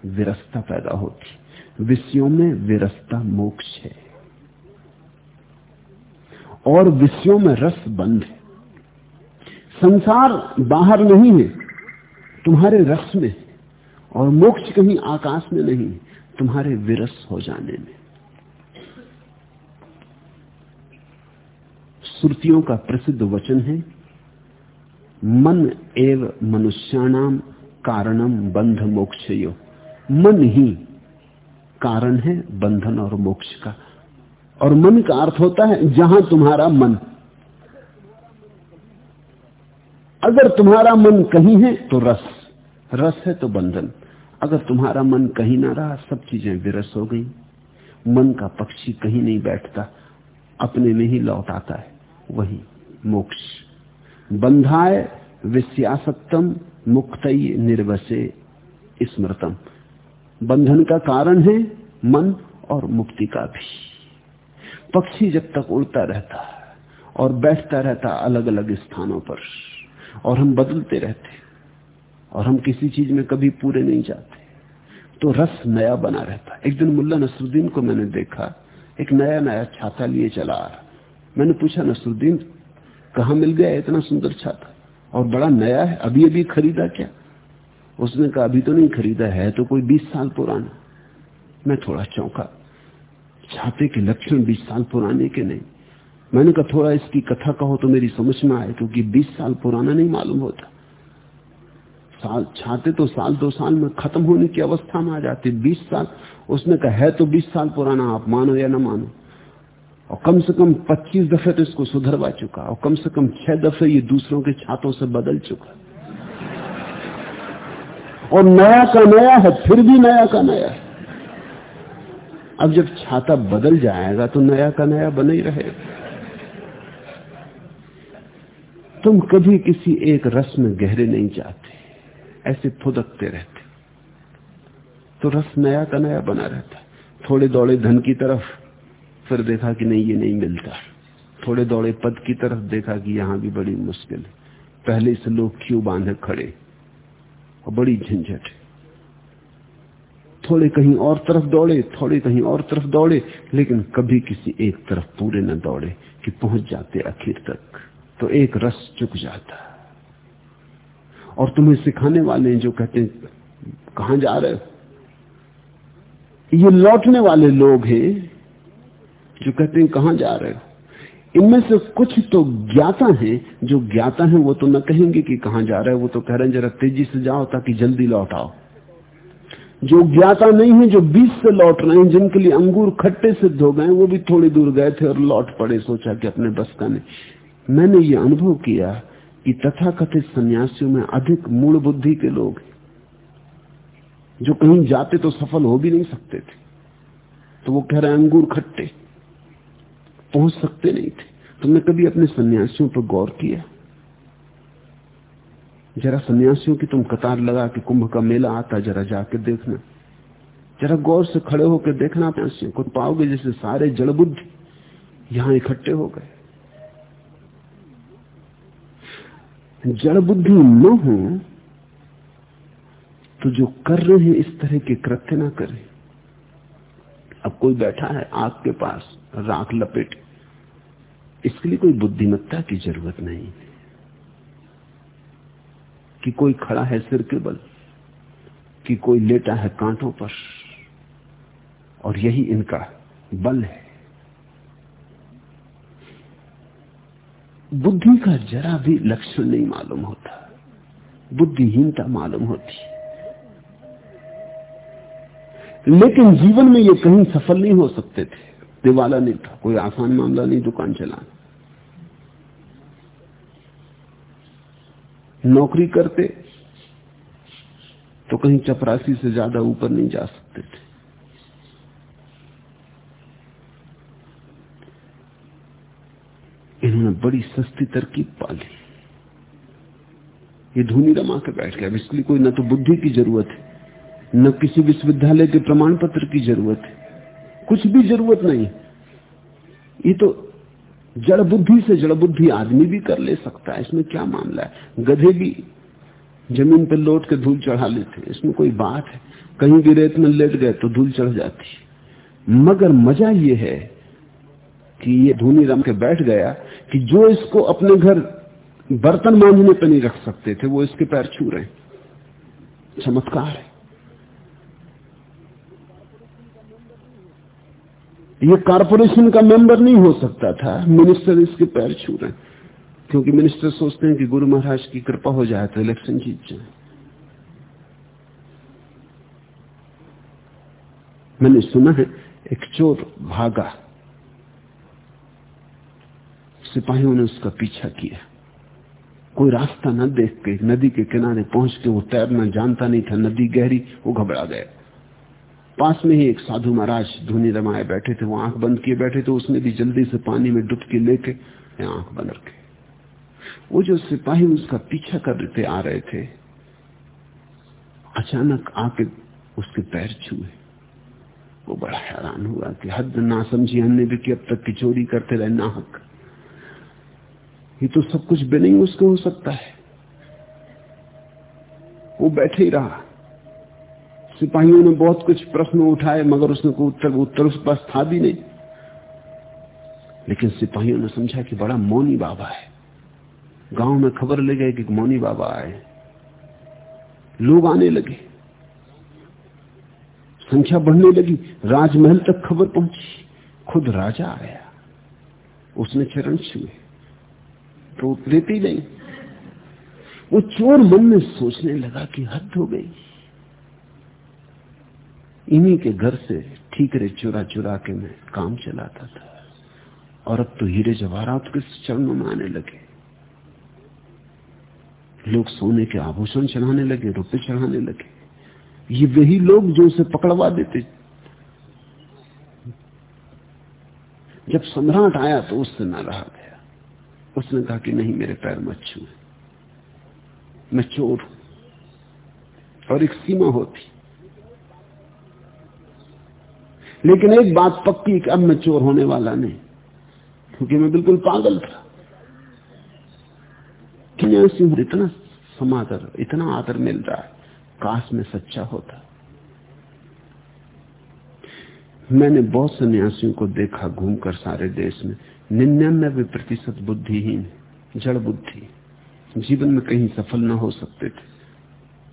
[SPEAKER 2] विरसता पैदा होती विषयों में विरसता मोक्ष है। और विषयों में रस बंद है। संसार बाहर नहीं है। तुम्हारे रस में और मोक्ष कहीं आकाश में नहीं, तुम्हारे विरस हो जाने में। श्रुतियों का प्रसिद्ध वचन है, मन एव मनुष्याणाम कारणम बंध मोक्ष मन ही कारण है बंधन और मोक्ष का। और मन का अर्थ होता है, जहाँ तुम्हारा मन अगर तुम्हारा मन कहीं है तो रस। रस है तो बंधन। अगर तुम्हारा मन कहीं ना रहा, सब चीज़ें विरस हो गई। मन का पक्षी कहीं नहीं बैठता, अपने में ही लौट आता है, वही मोक्ष। बंधाए विश्यासक्तम मुक्त निर्वसे स्मृतम। बंधन का कारण है मन और मुक्ति का भी। पक्षी जब तक उड़ता रहता है और बैठता रहता अलग अलग स्थानों पर और हम बदलते रहते और हम किसी चीज़ में कभी पूरे नहीं जाते। तो रस नया बना रहता एक दिन मुल्ला नसरुद्दीन को मैंने देखा, एक नया नया छाता लिए चला आ रहा। मैंने पूछा, नसरुद्दीन, कहा मिल गया इतना सुंदर छाता? और बड़ा नया है अभी अभी खरीदा क्या? उसने कहा, अभी तो नहीं खरीदा है तो कोई बीस साल पुराना। मैं थोड़ा चौंका, छाते के लक्षण बीस साल पुराने के नहीं। मैंने कहा, थोड़ा इसकी कथा कहो तो मेरी समझ में आए, क्योंकि बीस साल पुराना नहीं मालूम होता। साल छाते तो साल दो साल में खत्म होने की अवस्था में आ जाते, बीस साल। उसने कहा, है तो बीस साल पुराना, आप मानो या ना मानो। और कम से कम 25 दफे तो इसको सुधरवा चुका, और कम से कम छह दफे ये दूसरों के छातों से बदल चुका। और नया का नया है, फिर भी नया का नया अब जब छाता बदल जाएगा तो नया का नया बना ही रहेगा। तुम कभी किसी एक रस में गहरे नहीं जाते, ऐसे फुदकते रहते। तो रस नया का नया बना रहता। थोड़े दौड़े धन की तरफ़, फिर देखा कि नहीं, ये नहीं मिलता। थोड़े दौड़े पद की तरफ़ देखा कि यहाँ भी बड़ी मुश्किल है। पहले से लोग क्यों बांधे खड़े? और बड़ी झंझट थोड़े कहीं और तरफ़ दौड़े, थोड़े कहीं और तरफ़ दौड़े, लेकिन कभी किसी एक तरफ़ पूरे न दौड़े कि पहुँच जाते आखिर तक। तो एक रस चुक जाता और तुम्हें सिखाने वाले जो कहते हैं, कहा जा रहे हो? ये लौटने वाले लोग हैं जो कहते हैं, कहाँ जा रहे हो? इनमें से कुछ तो ज्ञाता हैं, जो ज्ञाता हैं, वो तो न कहेंगे कि कहाँ जा रहे हैं, वो तो कह रहे हैं, जरा तेज़ी से जाओ ताकि जल्दी लौट आओ। जो ज्ञाता नहीं है, जो बीच से लौट रहे हैं, जिनके लिए अंगूर खट्टे सिद्ध हो गए वो भी थोड़ी दूर गए थे और लौट पड़े, सोचा कि अपने बस का नहीं। मैंने ये अनुभव किया कि तथाकथित सन्यासियों में अधिक मूल बुद्धि के लोग जो कहीं जाते तो सफल हो भी नहीं सकते थे। तो वो कह रहे अंगूर खट्टे। पहुँच सकते नहीं थे। तुमने कभी अपने सन्यासियों पर गौर किया। जरा सन्यासियों की तुम कतार लगा के कुंभ का मेला आता, जरा जाके देखना। जरा गौर से खड़े होकर देखना, सन्यासियों को पाओगे जैसे सारे जड़ बुद्धि यहाँ इकट्ठे हो गए। जड़ बुद्धि न हो तो जो कर रहे हैं, इस तरह के कृत्य ना करें। अब कोई बैठा है आग के पास, राख लपेट। इसके लिए कोई बुद्धिमत्ता की ज़रूरत नहीं कि कोई खड़ा है सिर के बल, कि कोई लेटा है कांटों पर। और यही इनका बल है। बुद्धि का जरा भी लक्षण नहीं मालूम होता। बुद्धिहीनता मालूम होती। लेकिन जीवन में ये कहीं सफल नहीं हो सकते थे। दिवाला नहीं था, कोई आसान मामला नहीं, दुकान चलाना। नौकरी करते तो कहीं चपरासी से ज़्यादा ऊपर नहीं जा सकते थे। इन्होंने बड़ी सस्ती तरकीब पाली ये धूनी रमा के बैठ गया। इसके लिए कोई न तो बुद्धि की ज़रूरत है, न किसी विश्वविद्यालय के प्रमाण पत्र की ज़रूरत है। कुछ भी ज़रूरत नहीं ये तो जड़ बुद्धि से जड़ बुद्धि आदमी भी कर ले सकता है। इसमें क्या मामला है? गधे भी ज़मीन पर लौट के धूल चढ़ा लेते इसमें कोई बात है? कहीं भी रेत में लेट गए तो धूल चढ़ जाती मगर मज़ा ये है कि ये धूनी रम के बैठ गया कि जो इसको अपने घर बर्तन मांझने पर नहीं रख सकते थे, वो इसके पैर छू रहे चमत्कार है। ये कारपोरेशन का मेंबर नहीं हो सकता था, मिनिस्टर इसके पैर छू रहे क्योंकि मिनिस्टर सोचते हैं कि गुरु महाराज की कृपा हो जाए तो इलेक्शन जीत जाए। मैंने सुना है, एक चोर भागा। सिपाहियों ने उसका पीछा किया। कोई रास्ता न देख के, नदी के किनारे पहुँच के वो तैरना जानता नहीं था, नदी गहरी, वो घबरा गया। पास में ही एक साधु महाराज धुनी रमाए बैठे थे, वो आँख बंद किए बैठे थे, उसने भी जल्दी से पानी में डुबकी लेके आँख बंद रखे। वो जो सिपाही उसका पीछा करते आ रहे थे, अचानक आके उसके पैर छुए। वो बड़ा हैरान हुआ कि हद ना समझी हमने भी कि अब तक की चोरी करते रहे नाहक। ये तो सब कुछ भी उसको हो सकता है। वो बैठे ही रहा। सिपाहियों ने बहुत कुछ प्रश्न उठाए, मगर उसने कोई उत्तर उत्तर उस पास था भी नहीं। लेकिन सिपाहियों ने समझा कि बड़ा मौनी बाबा है। गाँव में खबर ले गए कि मौनी बाबा आए। लोग आने लगे। संख्या बढ़ने लगी। राजमहल तक खबर पहुँची। खुद राजा आया। उसने चरण छुए। तो देती नहीं। वो चोर मन में सोचने लगा कि हद हो गई। इन्हीं के घर से ठीकरे चुरा चुरा के मैं काम चलाता था। और अब तो हीरे जवाहरात के चरणों में आने लगे। लोग सोने के आभूषण चढ़ाने लगे, रुपए चढ़ाने लगे। ये वही लोग जो उसे पकड़वा देते। जब सम्राट आया तो उससे न रहा उसने कहा कि नहीं, मेरे पैर मत छुए मैं चोर हूँ और एक सीमा होती। लेकिन एक बात पक्की कि अब मैं चोर होने वाला नहीं, क्योंकि मैं बिल्कुल पागल था। कि सिंह इतना समादर, इतना आदर मिल रहा है, काश में सच्चा होता। मैंने बहुत सन्यासियों को देखा घूमकर सारे देश में। निन्यानबे प्रतिशत बुद्धिहीन, जड़ बुद्धि। जीवन में कहीं सफल ना हो सकते थे।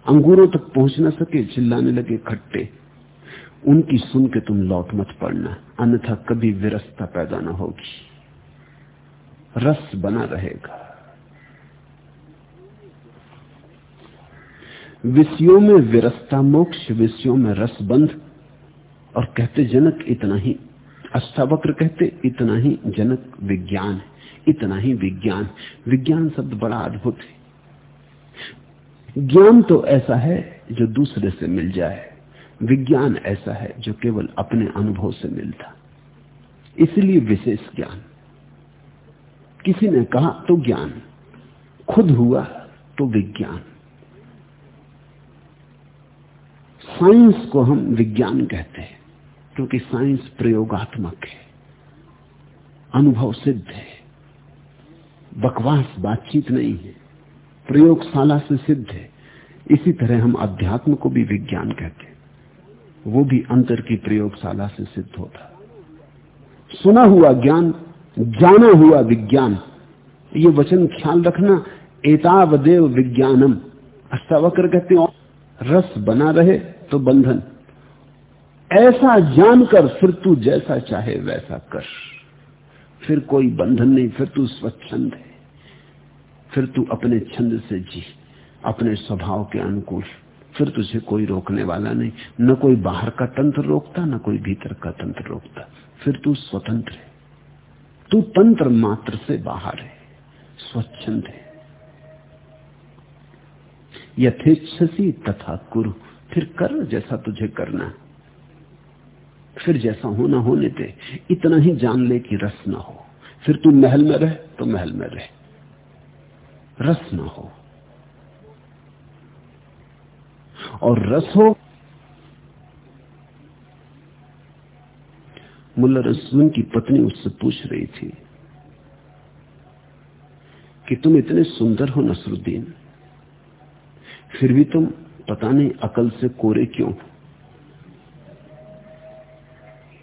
[SPEAKER 2] अंगूरों तक पहुँच ना सके, चिल्लाने लगे खट्टे। उनकी सुन के तुम लौट मत पड़ना, अन्यथा कभी विरसता पैदा ना होगी। रस बना रहेगा। विषयों में विरसता मोक्ष, विषयों में रस रसबंध और कहते जनक इतना ही। अष्टावक्र कहते, इतना ही जनक विज्ञान है, इतना ही विज्ञान विज्ञान शब्द बड़ा अद्भुत है। ज्ञान तो ऐसा है जो दूसरे से मिल जाए। विज्ञान ऐसा है जो केवल अपने अनुभव से मिलता। इसलिए विशेष ज्ञान। किसी ने कहा तो ज्ञान। खुद हुआ तो विज्ञान। साइंस को हम विज्ञान कहते हैं। क्योंकि साइंस प्रयोगात्मक है, अनुभव सिद्ध है, बकवास बातचीत नहीं है, प्रयोगशाला से सिद्ध है। इसी तरह हम अध्यात्म को भी विज्ञान कहते हैं। वो भी अंतर की प्रयोगशाला से सिद्ध होता। सुना हुआ ज्ञान, जाना हुआ विज्ञान, ये वचन ख्याल रखना एतावदेव विज्ञानम। अष्टावक्र कहते हैं रस बना रहे तो बंधन। ऐसा जानकर फिर तू जैसा चाहे वैसा कर। फिर कोई बंधन नहीं, फिर तू स्वच्छंद है। फिर तू अपने छंद से जी, अपने स्वभाव के अनुकूल। फिर तुझे कोई रोकने वाला नहीं, न कोई बाहर का तंत्र रोकता, न कोई भीतर का तंत्र रोकता। फिर तू स्वतंत्र है। तू तंत्र मात्र से बाहर है, स्वच्छंद है। यथेच्छसी तथा कुरु, फिर कर जैसा तुझे करना है। फिर जैसा होना होने दे इतना ही जान ले कि रस ना हो। फिर तू महल में रह तो महल में रह। रस ना हो। और रस हो, मुल्ला रसून की पत्नी उससे पूछ रही थी कि तुम इतने सुंदर हो नसरुद्दीन, फिर भी तुम पता नहीं अकल से कोरे क्यों?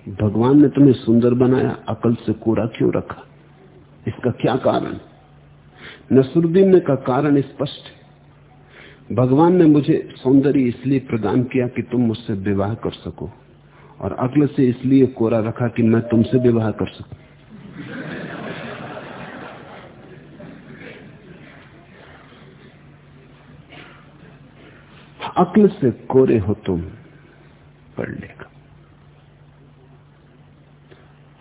[SPEAKER 2] भगवान ने तुम्हें सुंदर बनाया, अकल से कोरा क्यों रखा? इसका क्या कारण? नसरुद्दीन ने का कारण स्पष्ट है। भगवान ने मुझे सौंदर्य इसलिए प्रदान किया कि तुम मुझसे विवाह कर सको और अकल से इसलिए कोरा रखा कि मैं तुमसे विवाह कर सकू। अक्ल से कोरे हो तुम पढ़ लेगा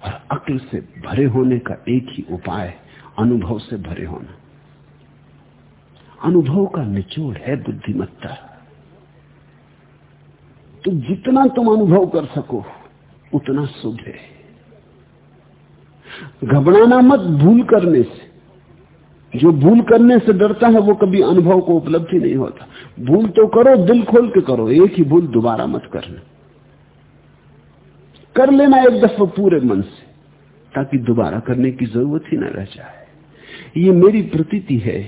[SPEAKER 2] और अक्ल से भरे होने का एक ही उपाय अनुभव से भरे होना। अनुभव का निचोड़ है बुद्धिमत्ता। तो जितना तुम अनुभव कर सको, उतना शुभ है। घबराना मत भूल करने से। जो भूल करने से डरता है, वो कभी अनुभव को उपलब्धि नहीं होता। भूल तो करो, दिल खोल के करो, एक ही भूल दोबारा मत करना। कर लेना एक दफ़ा पूरे मन से। ताकि दोबारा करने की ज़रूरत ही ना रह जाए। ये मेरी प्रतीति है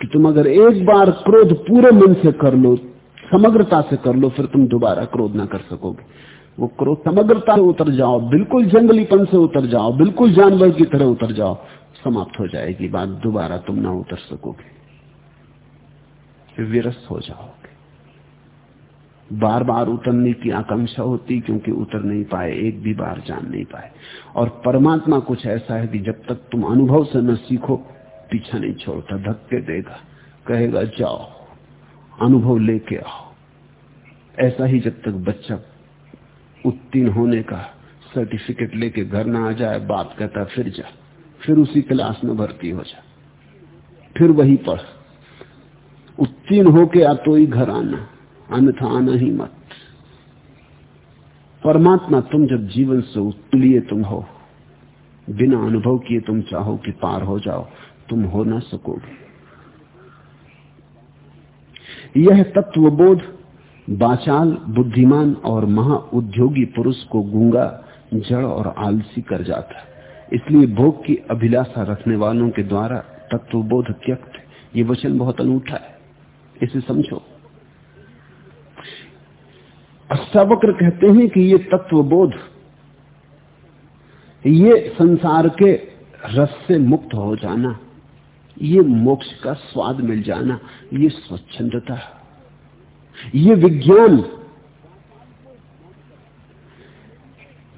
[SPEAKER 2] कि तुम अगर एक बार क्रोध पूरे मन से कर लो, समग्रता से कर लो, फिर तुम दोबारा क्रोध ना कर सकोगे। वो क्रोध समग्रता से उतर जाओ, बिल्कुल जंगलीपन से उतर जाओ, बिल्कुल जानवर की तरह उतर जाओ, समाप्त हो जाएगी बात, दोबारा तुम ना उतर सकोगे। विरस हो जाओगे। बार बार उतरने की आकांक्षा होती, क्योंकि उतर नहीं पाए, एक भी बार जान नहीं पाए। और परमात्मा कुछ ऐसा है कि जब तक तुम अनुभव से न सीखो, पीछा नहीं छोड़ता, धक्के देगा, कहेगा, जाओ, अनुभव लेके आओ। ऐसा ही जब तक बच्चा उत्तीर्ण होने का सर्टिफिकेट लेके घर ना आ जाए, बाप कहता, फिर जा, फिर उसी क्लास में भर्ती हो जा, फिर वही पढ़। उत्तीर्ण होके आ तो ही घर आना, अन्यथा आना ही मत। परमात्मा तुम जब जीवन से लिए तुम हो, बिना अनुभव किए तुम चाहो कि पार हो जाओ, तुम हो ना सकोगे। यह तत्वबोध बाचाल, बुद्धिमान और महा उद्योगी पुरुष को गूँगा, जड़ और आलसी कर जाता इसलिए भोग की अभिलाषा रखने वालों के द्वारा तत्वबोध त्यक्त। ये वचन बहुत अनूठा है। इसे समझो। अष्टावक्र कहते हैं कि ये तत्वबोध, ये संसार के रस से मुक्त हो जाना, ये मोक्ष का स्वाद मिल जाना, ये स्वच्छंदता, ये विज्ञान,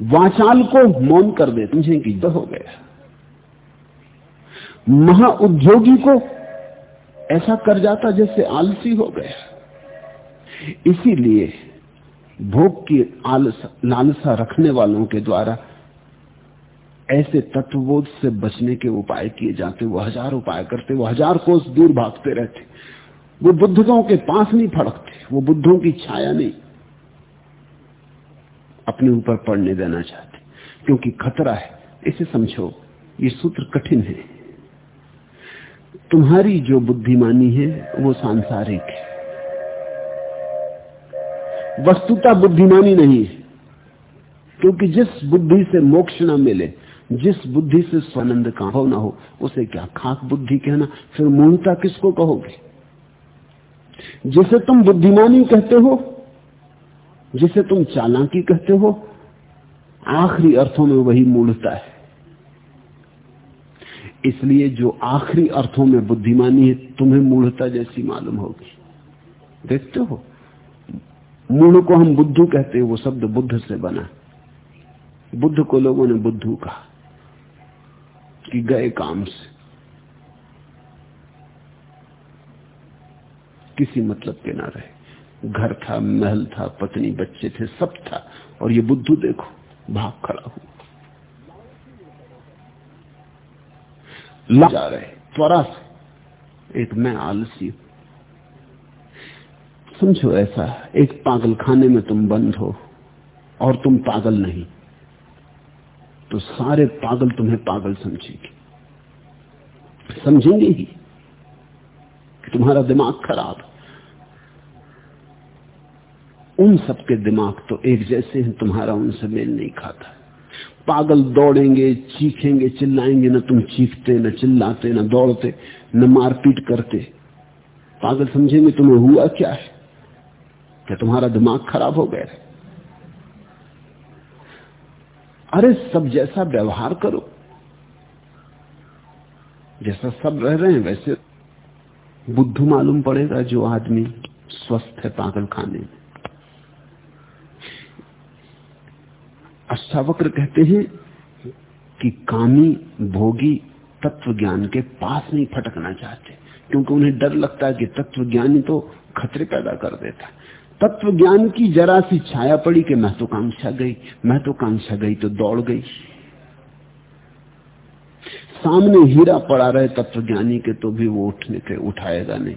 [SPEAKER 2] वाचाल को मौन कर दे समझे कि हो गया। महा उद्योगी को ऐसा कर जाता जैसे आलसी हो गया। इसीलिए भोग की लालसा रखने वालों के द्वारा ऐसे तत्वबोध से बचने के उपाय किए जाते, वो हज़ार उपाय करते, वो हज़ार कोस दूर भागते रहते। वो बुद्धों के पास नहीं फड़कते, वो बुद्धों की छाया नहीं। अपने ऊपर पड़ने देना चाहते, क्योंकि खतरा है। इसे समझो, ये सूत्र कठिन है। तुम्हारी जो बुद्धिमानी है, वो सांसारिक है। वस्तुता बुद्धिमानी नहीं है। क्योंकि जिस बुद्धि से मोक्ष न मिले, जिस बुद्धि से स्वानंद का हो ना हो, उसे क्या खाक बुद्धि कहना? फिर मूलता किसको कहोगे? जिसे तुम बुद्धिमानी कहते हो, जिसे तुम चालाकी कहते हो, आखिरी अर्थों में वही मूलता है। इसलिए जो आखिरी अर्थों में बुद्धिमानी है, तुम्हें मूढ़ता जैसी मालूम होगी। देखते हो? मूढ़ को हम बुद्धू कहते हैं, वो शब्द बुद्ध से बना। बुद्ध को लोगों ने बुद्धू कहा कि गए काम से। किसी मतलब के ना रहे। घर था, महल था, पत्नी, बच्चे थे, सब था। और ये बुद्धू देखो, भाग खड़ा हुआ। जा रहे, त्वरा से। एक मैं आलसी समझो ऐसा, एक पागल खाने में तुम बंद हो और तुम पागल नहीं तो सारे पागल तुम्हें पागल समझेंगे। समझेंगे ही कि तुम्हारा दिमाग खराब उन सबके दिमाग तो एक जैसे हैं, तुम्हारा उनसे मेल नहीं खाता। पागल दौड़ेंगे, चीखेंगे, चिल्लाएँगे, ना तुम चीखते, ना चिल्लाते, ना दौड़ते, न मारपीट करते। पागल समझेंगे तुम्हें हुआ क्या है? क्या तुम्हारा दिमाग खराब हो गया है। अरे सब जैसा व्यवहार करो। जैसा सब रह रहे हैं, वैसे बुद्धू मालूम पड़ेगा जो आदमी स्वस्थ है पागल खाने में। अष्टावक्र कहते हैं कि कामी भोगी तत्व ज्ञान के पास नहीं फटकना चाहते, क्योंकि उन्हें डर लगता है कि तत्व ज्ञानी तो खतरे पैदा कर देता तत्व ज्ञान की जरा सी छाया पड़ी कि महत्वाकांक्षा गई महत्वाकांक्षा गई तो दौड़ गई। सामने हीरा पड़ा रहे तत्व ज्ञानी के तो भी वो उठने के, उठाएगा नहीं।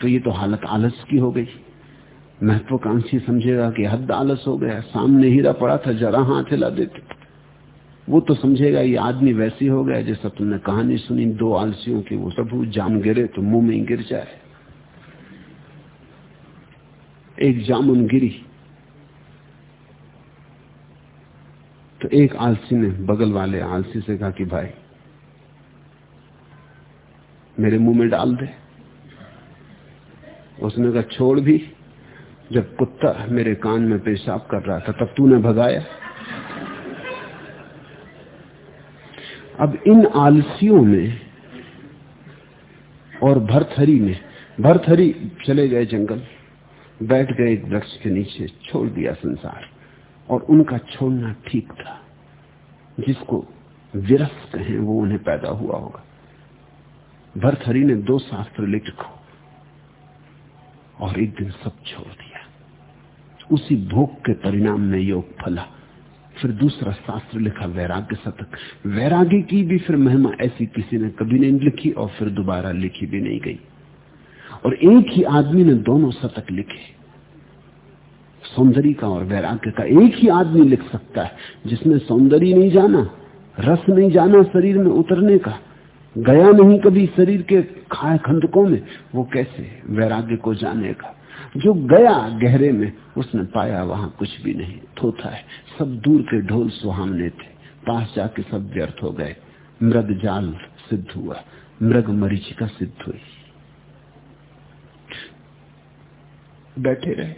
[SPEAKER 2] तो ये तो हालत आलस की हो गई। महत्वाकांक्षी समझेगा कि हद आलस हो गया। सामने हीरा पड़ा था, जरा हाथ हिला देते। वो तो समझेगा ये आदमी वैसी हो गया, जैसा तुमने कहानी सुनी, दो आलसियों की वो सब जाम गिरे तो मुँह में गिर जाए। एक जामुन गिरी। तो एक आलसी ने बगल वाले आलसी से कहा कि भाई, मेरे मुँह में डाल दे। उसने कहा, छोड़ भी, जब कुत्ता मेरे कान में पेशाब कर रहा था, तब तूने भगाया। अब इन आलसियों में और भरथरी में भरथरी चले गए जंगल। बैठ गए एक वृक्ष के नीचे, छोड़ दिया संसार। और उनका छोड़ना ठीक था। जिसको विरस कहें वो उन्हें पैदा हुआ होगा। भरथरी ने दो शास्त्र लिखो और एक दिन सब छोड़ दिया। उसी भोग के परिणाम में योग फला। फिर दूसरा शास्त्र लिखा, वैराग्य शतक वैराग्य की भी फिर महिमा ऐसी किसी ने कभी नहीं लिखी, और फिर दोबारा लिखी भी नहीं गई। और एक ही आदमी ने दोनों शतक लिखे। सौंदर्य का और वैराग्य का एक ही आदमी लिख सकता है, जिसने सौंदर्य नहीं जाना, रस नहीं जाना शरीर में उतरने का, गया नहीं कभी शरीर के खाए खंडकों में, वो कैसे वैराग्य को जाने का जो गया गहरे में, उसने पाया वहाँ कुछ भी नहीं। थोथा है, सब दूर के ढोल सुहामने थे, पास जाके सब व्यर्थ हो गए। मृग जाल सिद्ध हुआ, मृग मरीचिका सिद्ध हुई। बैठे रहे।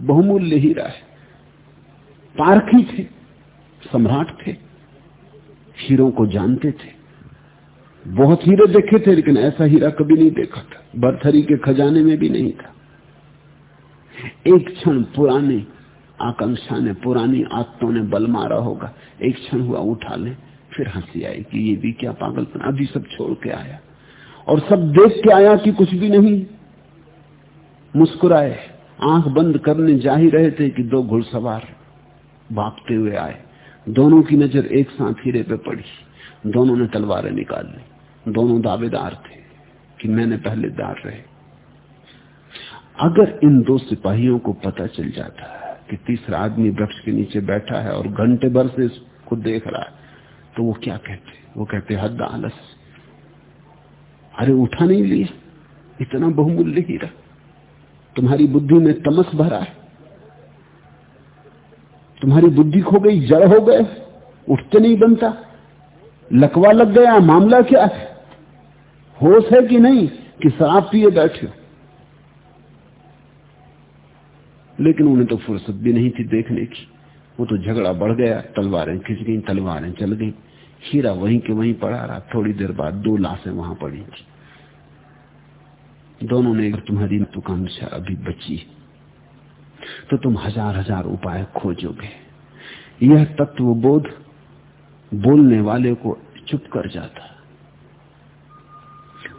[SPEAKER 2] बहुमूल्य हीरा है पारखी थे, सम्राट थे, हीरों को जानते थे। बहुत हीरे देखे थे, लेकिन ऐसा हीरा कभी नहीं देखा था। बर्थरी के खजाने में भी नहीं था। एक क्षण पुरानी आकांक्षा ने, पुरानी आत्तों ने बल मारा होगा। एक क्षण हुआ, उठा ले, फिर हँसी आई कि ये भी क्या पागलपन। अभी सब छोड़ के आया। और सब देख के आया कि कुछ भी नहीं। मुस्कुराए, आँख बंद करने जा ही रहे थे कि दो घुड़सवार भागते हुए आए। दोनों की नज़र एक साथ हीरे पे पड़ी। दोनों ने तलवारें निकाल ली। दोनों दावेदार थे कि मैंने पहले दार रहे। अगर इन दो सिपाहियों को पता चल जाता है कि तीसरा आदमी वृक्ष के नीचे बैठा है और घंटे भर से इसको देख रहा है तो वो क्या कहते? वो कहते हद आलस अरे उठा नहीं लिए। इतना बहुमूल्य हीरा। तुम्हारी बुद्धि में तमस भरा है। तुम्हारी बुद्धि खो गई, जड़ हो गए। उठते नहीं बनता। लकवा लग गया, मामला क्या है? होश है कि नहीं कि शराब पिए बैठे हो? लेकिन उन्हें तो फुर्सत भी नहीं थी देखने की। वो तो झगड़ा बढ़ गया, तलवारें खिंच गई, तलवारें चल गई। हीरा वहीं के वहीं पड़ा रहा, थोड़ी देर बाद दो लाशें वहाँ पड़ी दोनों ने तुम्हारी महत्वाकांक्षा अभी बची तो तुम हज़ार हज़ार उपाय खोजोगे। यह तत्व बोध बोलने वाले को चुप कर जाता।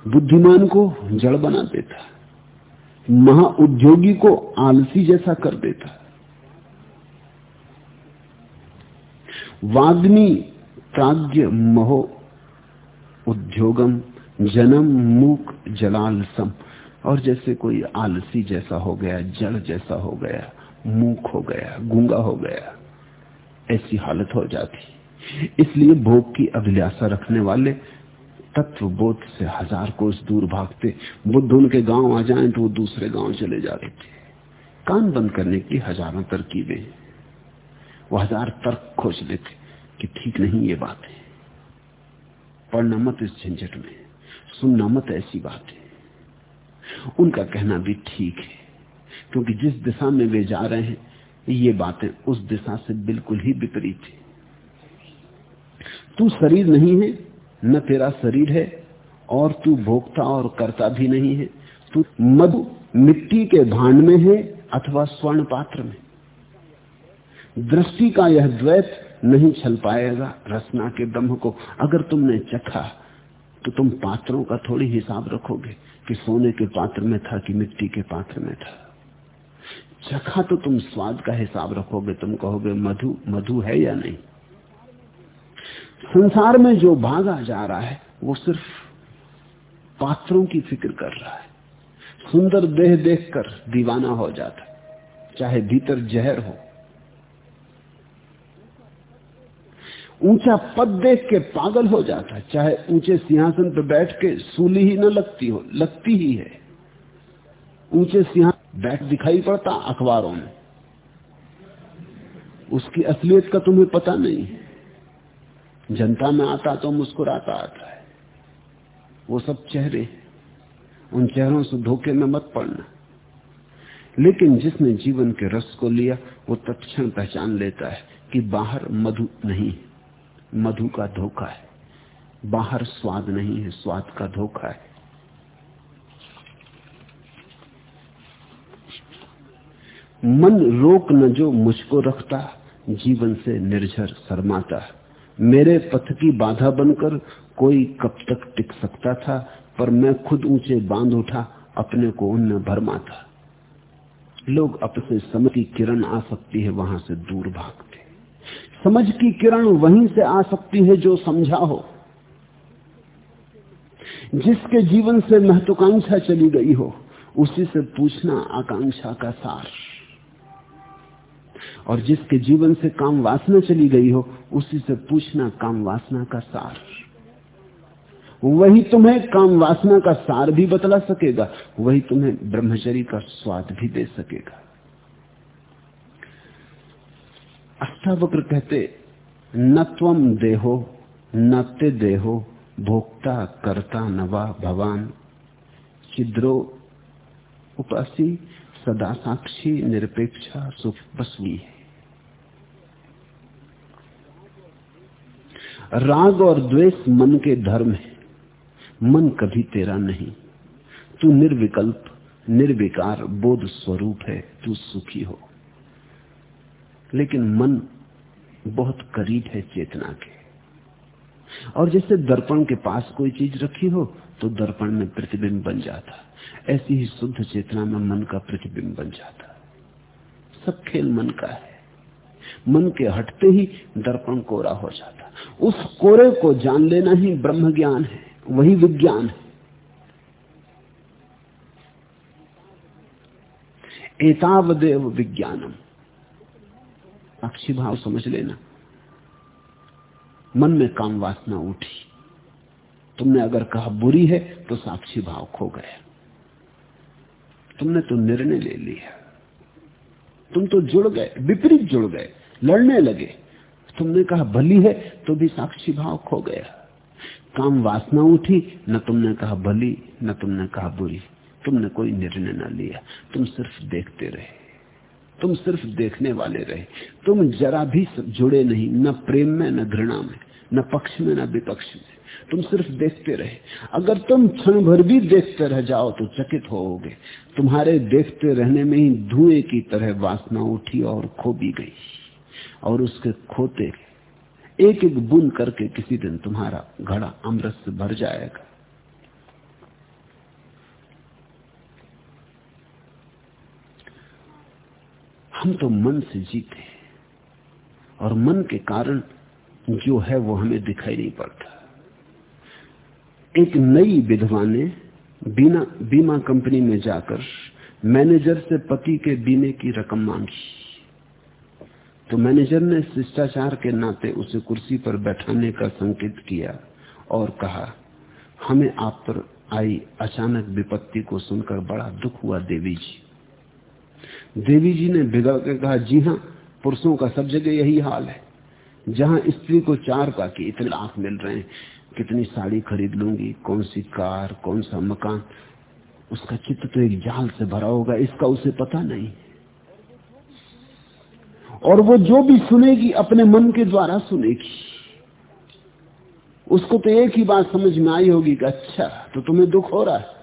[SPEAKER 2] बुद्धिमान को जड़ बना देता। महाउद्योगी को आलसी जैसा कर देता। वाग्मी प्राज्ञ महो उद्योगम जन्म मूक जलाल सम और जैसे कोई आलसी जैसा हो गया, जड़ जैसा हो गया, मूक हो गया, गूँगा हो गया, ऐसी हालत हो जाती। इसलिए भोग की अभिलाषा रखने वाले तत्व बोध से हज़ार कोस दूर भागते। बुद्ध उनके गाँव आ जाए तो वो दूसरे गाँव चले जाते थे। कान बंद करने की हज़ारों तरकीबें। वो हज़ार तर्क खोज लेते। कि ठीक नहीं ये बात है। पढ़ना मत इस झंझट में, सुनना मत ऐसी बात है। उनका कहना भी ठीक है, क्योंकि जिस दिशा में वे जा रहे हैं, ये बातें उस दिशा से बिल्कुल ही विपरीत है। तू शरीर नहीं है, न तेरा शरीर है, और तू भोक्ता और करता भी नहीं है। तू मधु मिट्टी के भांड में है अथवा स्वर्ण पात्र में। दृष्टि का यह द्वैत नहीं छल पाएगा रसना के ब्रह्म को। अगर तुमने चखा तो तुम पात्रों का थोड़ी हिसाब रखोगे कि सोने के पात्र में था कि मिट्टी के पात्र में था। चखा तो तुम स्वाद का हिसाब रखोगे। तुम कहोगे, मधु मधु है या नहीं? संसार में जो भागा जा रहा है, वो सिर्फ़ पात्रों की फ़िक्र कर रहा है। सुंदर देह देखकर दीवाना हो जाता चाहे भीतर जहर हो। ऊँचा पद देख के पागल हो जाता है। चाहे ऊँचे सिंहासन पर बैठ के सूली ही न लगती हो, लगती ही है। ऊँचे सिंहासन बैठ दिखाई पड़ता अखबारों में। उसकी असलियत का तुम्हें पता नहीं। जनता में आता तो मुस्कुराता आता है। वो सब चेहरे उन चेहरों से धोखे में मत पड़ना। लेकिन जिसने जीवन के रस को लिया, वो तत्क्षण पहचान लेता है कि बाहर मधु नहीं है। मधु का धोखा है। बाहर स्वाद नहीं है, स्वाद का धोखा है। मन रोक न जो मुझको रखता, जीवन से निर्झर शर्माता। मेरे पथ की बाधा बनकर कोई कब तक टिक सकता था, पर मैं खुद ऊँचे बाँध उठा, अपने को उनमें भरमा था लोग अपने समय की किरण आ सकती है, वहाँ से दूर भागते। समझ की किरण वहीं से आ सकती है जो समझा हो। जिसके जीवन से महत्वाकांक्षा चली गई हो, उसी से पूछना आकांक्षा का सार। और जिसके जीवन से काम वासना चली गई हो, उसी से पूछना काम वासना का सार। वही तुम्हें काम वासना का सार भी बतला सकेगा, वही तुम्हें ब्रह्मचरी का स्वाद भी दे सकेगा। अष्टावक्र कहते, न तम देहो, न ते देहो, भोक्ता, करता, नवा, भवान। छिद्रो, उपासी सदा साक्षी निरपेक्षा, सुख, बसवी है। राग और द्वेष मन के धर्म है। मन कभी तेरा नहीं। तू निर्विकल्प, निर्विकार, बोध स्वरूप है। तू सुखी हो। लेकिन मन बहुत करीब है चेतना के। और जैसे दर्पण के पास कोई चीज़ रखी हो तो दर्पण में प्रतिबिंब बन जाता। ऐसी ही शुद्ध चेतना में मन का प्रतिबिंब बन जाता। सब खेल मन का है। मन के हटते ही दर्पण कोरा हो जाता। उस कोरे को जान लेना ही ब्रह्म ज्ञान है, वही विज्ञान है। एतावदेव विज्ञानम। अक्षी भाव समझ लेना। मन में काम वासना उठी। तुमने अगर कहा बुरी है तो साक्षी भाव खो गया। तुमने तो निर्णय ले लिया। तुम तो जुड़ गए, विपरीत जुड़ गए, लड़ने लगे। तुमने कहा भली है तो भी साक्षी भाव खो गया। काम वासना उठी, न तुमने कहा भली, न तुमने कहा बुरी। तुमने कोई निर्णय न लिया। तुम सिर्फ़ देखते रहे। तुम सिर्फ़ देखने वाले रहे। तुम जरा भी जुड़े नहीं, न प्रेम में, न घृणा में, न पक्ष में, न विपक्ष में। तुम सिर्फ़ देखते रहे। अगर तुम क्षण भर भी देखते रह जाओ तो चकित होोगे तुम्हारे देखते रहने में ही धुएँ की तरह वासना उठी और खो भी गई। और उसके खोते एक एक बुन करके किसी दिन तुम्हारा घड़ा अमृत से भर जाएगा। हम तो मन से जीते और मन के कारण जो है वो हमें दिखाई नहीं पड़ता। एक नई विधवा ने बीना, बीमा कंपनी में जाकर मैनेजर से पति के बीमे की रकम मांगी। तो मैनेजर ने शिष्टाचार के नाते उसे कुर्सी पर बैठाने का संकेत किया और कहा, हमें आप पर आई अचानक विपत्ति को सुनकर बड़ा दुख हुआ देवी जी। देवी जी ने बिगड़ के कहा, जी हाँ पुरुषों का सब जगह यही हाल है। जहाँ स्त्री को चार का कि इतने लाख मिल रहे हैं, कितनी साड़ी खरीद लूँगी कौन सी कार कौन सा मकान, उसका चित्त तो एक जाल से भरा होगा, इसका उसे पता नहीं। और वो जो भी सुनेगी, अपने मन के द्वारा सुनेगी। उसको तो एक ही बात समझ में आई होगी कि अच्छा तो तुम्हें दुख हो रहा है।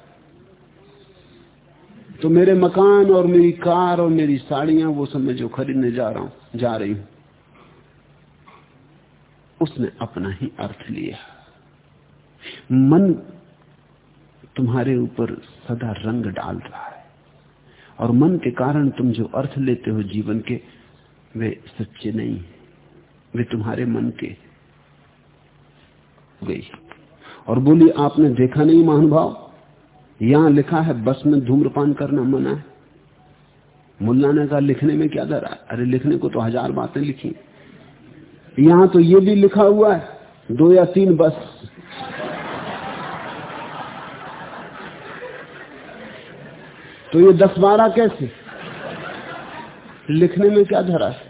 [SPEAKER 2] तो मेरे मकान और मेरी कार और मेरी साड़ियाँ, वो सब मैं जो खरीदने जा रहा हूँ, जा रही हूँ। उसने अपना ही अर्थ लिया। मन तुम्हारे ऊपर सदा रंग डाल रहा है। और मन के कारण तुम जो अर्थ लेते हो जीवन के, वे सच्चे नहीं वे तुम्हारे मन के गई और बोली आपने देखा नहीं महानुभाव? यहाँ लिखा है, बस में धूम्रपान करना मना है। मुल्ला ने कहा, लिखने में क्या डरा अरे लिखने को तो हज़ार बातें लिखी। यहाँ तो ये भी लिखा हुआ है, दो या तीन बस। तो ये दस बारह कैसे? लिखने में क्या धरा है?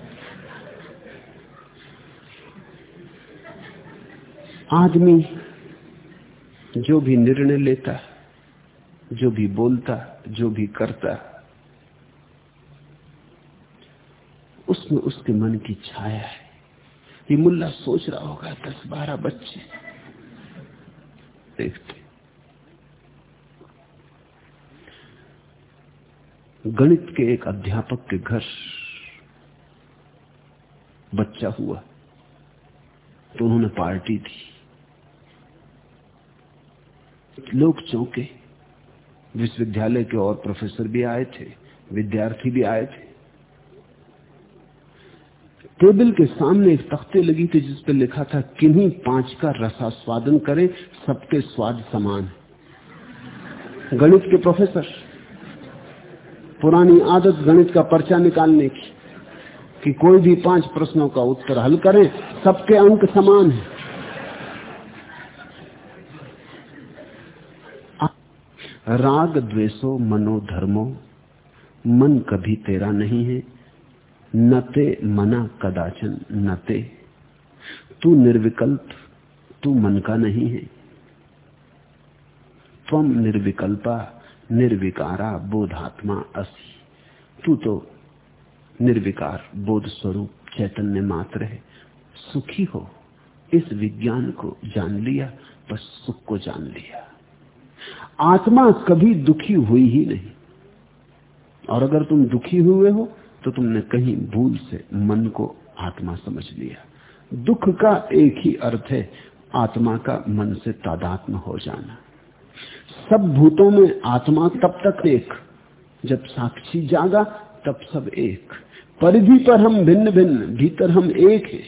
[SPEAKER 2] आदमी जो भी निर्णय लेता जो भी बोलता, जो भी करता, उसमें उसके मन की छाया है। ये मुल्ला सोच रहा होगा दस बारह बच्चे देखते। गणित के एक अध्यापक के घर बच्चा हुआ तो उन्होंने पार्टी दी। लोग चौंके। विश्वविद्यालय के और प्रोफेसर भी आए थे, विद्यार्थी भी आए थे। टेबल के सामने एक तख्ते लगी थी जिस पर लिखा था, किन्हीं पाँच का रसास्वादन करें, सबके स्वाद समान गणित के प्रोफेसर, पुरानी आदत गणित का पर्चा निकालने की, कि कोई भी पाँच प्रश्नों का उत्तर हल करें, सबके अंक समान है। राग द्वेषो मनोधर्मो मन कभी तेरा नहीं है नते मना कदाचन नते तू। निर्विकल्प, तू मन का नहीं है। तम निर्विकल्पा, निर्विकारा बोधात्मा असी। तू तो निर्विकार बोध स्वरूप चैतन्य मात्र है। सुखी हो, इस विज्ञान को जान लिया, बस सुख को जान लिया। आत्मा कभी दुखी हुई ही नहीं। और अगर तुम दुखी हुए हो तो तुमने कहीं भूल से मन को आत्मा समझ लिया। दुख का एक ही अर्थ है, आत्मा का मन से तादात्म हो जाना। सब भूतों में आत्मा तब तक एक। जब साक्षी जागा, तब सब एक। परिधि पर हम भिन्न भिन्न, भीतर हम एक है।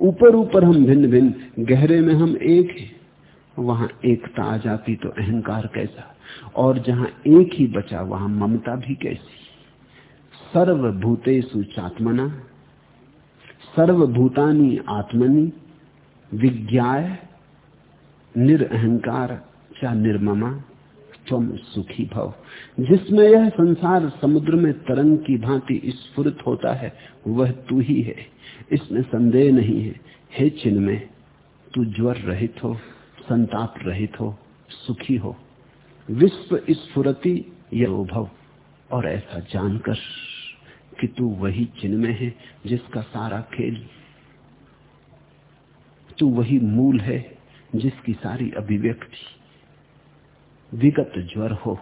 [SPEAKER 2] ऊपर ऊपर हम भिन्न भिन्न, गहरे में हम एक है। वहाँ एकता आ जाती तो अहंकार कैसा? और जहाँ एक ही बचा, वहाँ ममता भी कैसी? सर्वभूतेषु चात्मना, सर्वभूतानी आत्मनि, विज्ञाय निरअहकार चा निर्ममा तुम सुखी भव। जिसमें यह संसार समुद्र में तरंग की भांति स्फुरित होता है, वह तू ही है। इसमें संदेह नहीं है। हे चिन्ह में तू ज्वर रहित हो। संताप रहित हो, सुखी हो। विश्व स्फुरति यह और ऐसा जानकर कि तू वही चिन्ह में है जिसका सारा खेल, तू वही मूल है जिसकी सारी अभिव्यक्ति। विगत ज्वर हो,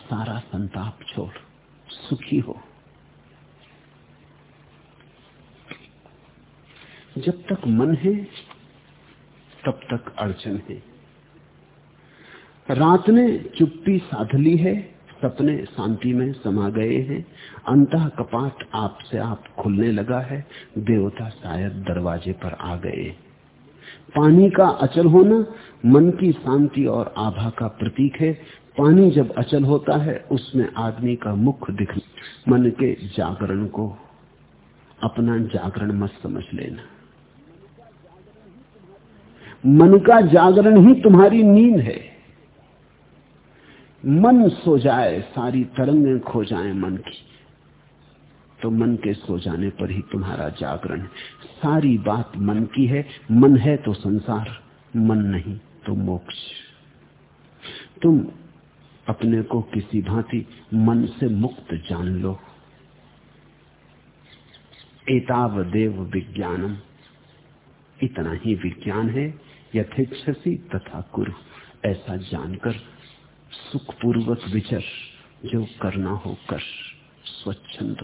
[SPEAKER 2] सारा संताप छोड़, सुखी हो। जब तक मन है तब तक अड़चन है? रात ने चुप्पी साध ली है, सपने शांति में समा गए हैं। अंत कपाट आपसे आप खुलने लगा है, देवता शायद दरवाजे पर आ गए। पानी का अचल होना मन की शांति और आभा का प्रतीक है। पानी जब अचल होता है, उसमें आदमी का मुख दिख मन के जागरण को अपना जागरण मत समझ लेना। मन का जागरण ही तुम्हारी नींद है। मन सो जाए, सारी तरंगें खो जाए मन की तो मन के सो जाने पर ही तुम्हारा जागरण सारी बात मन की है, मन है तो संसार, मन नहीं तो मोक्ष। तुम अपने को किसी भांति मन से मुक्त जान लो। एताव देव विज्ञानम, इतना ही विज्ञान है। यथेक्षसी तथा कुरु। ऐसा जानकर सुखपूर्वक विचर जो करना हो कर। स्वच्छंद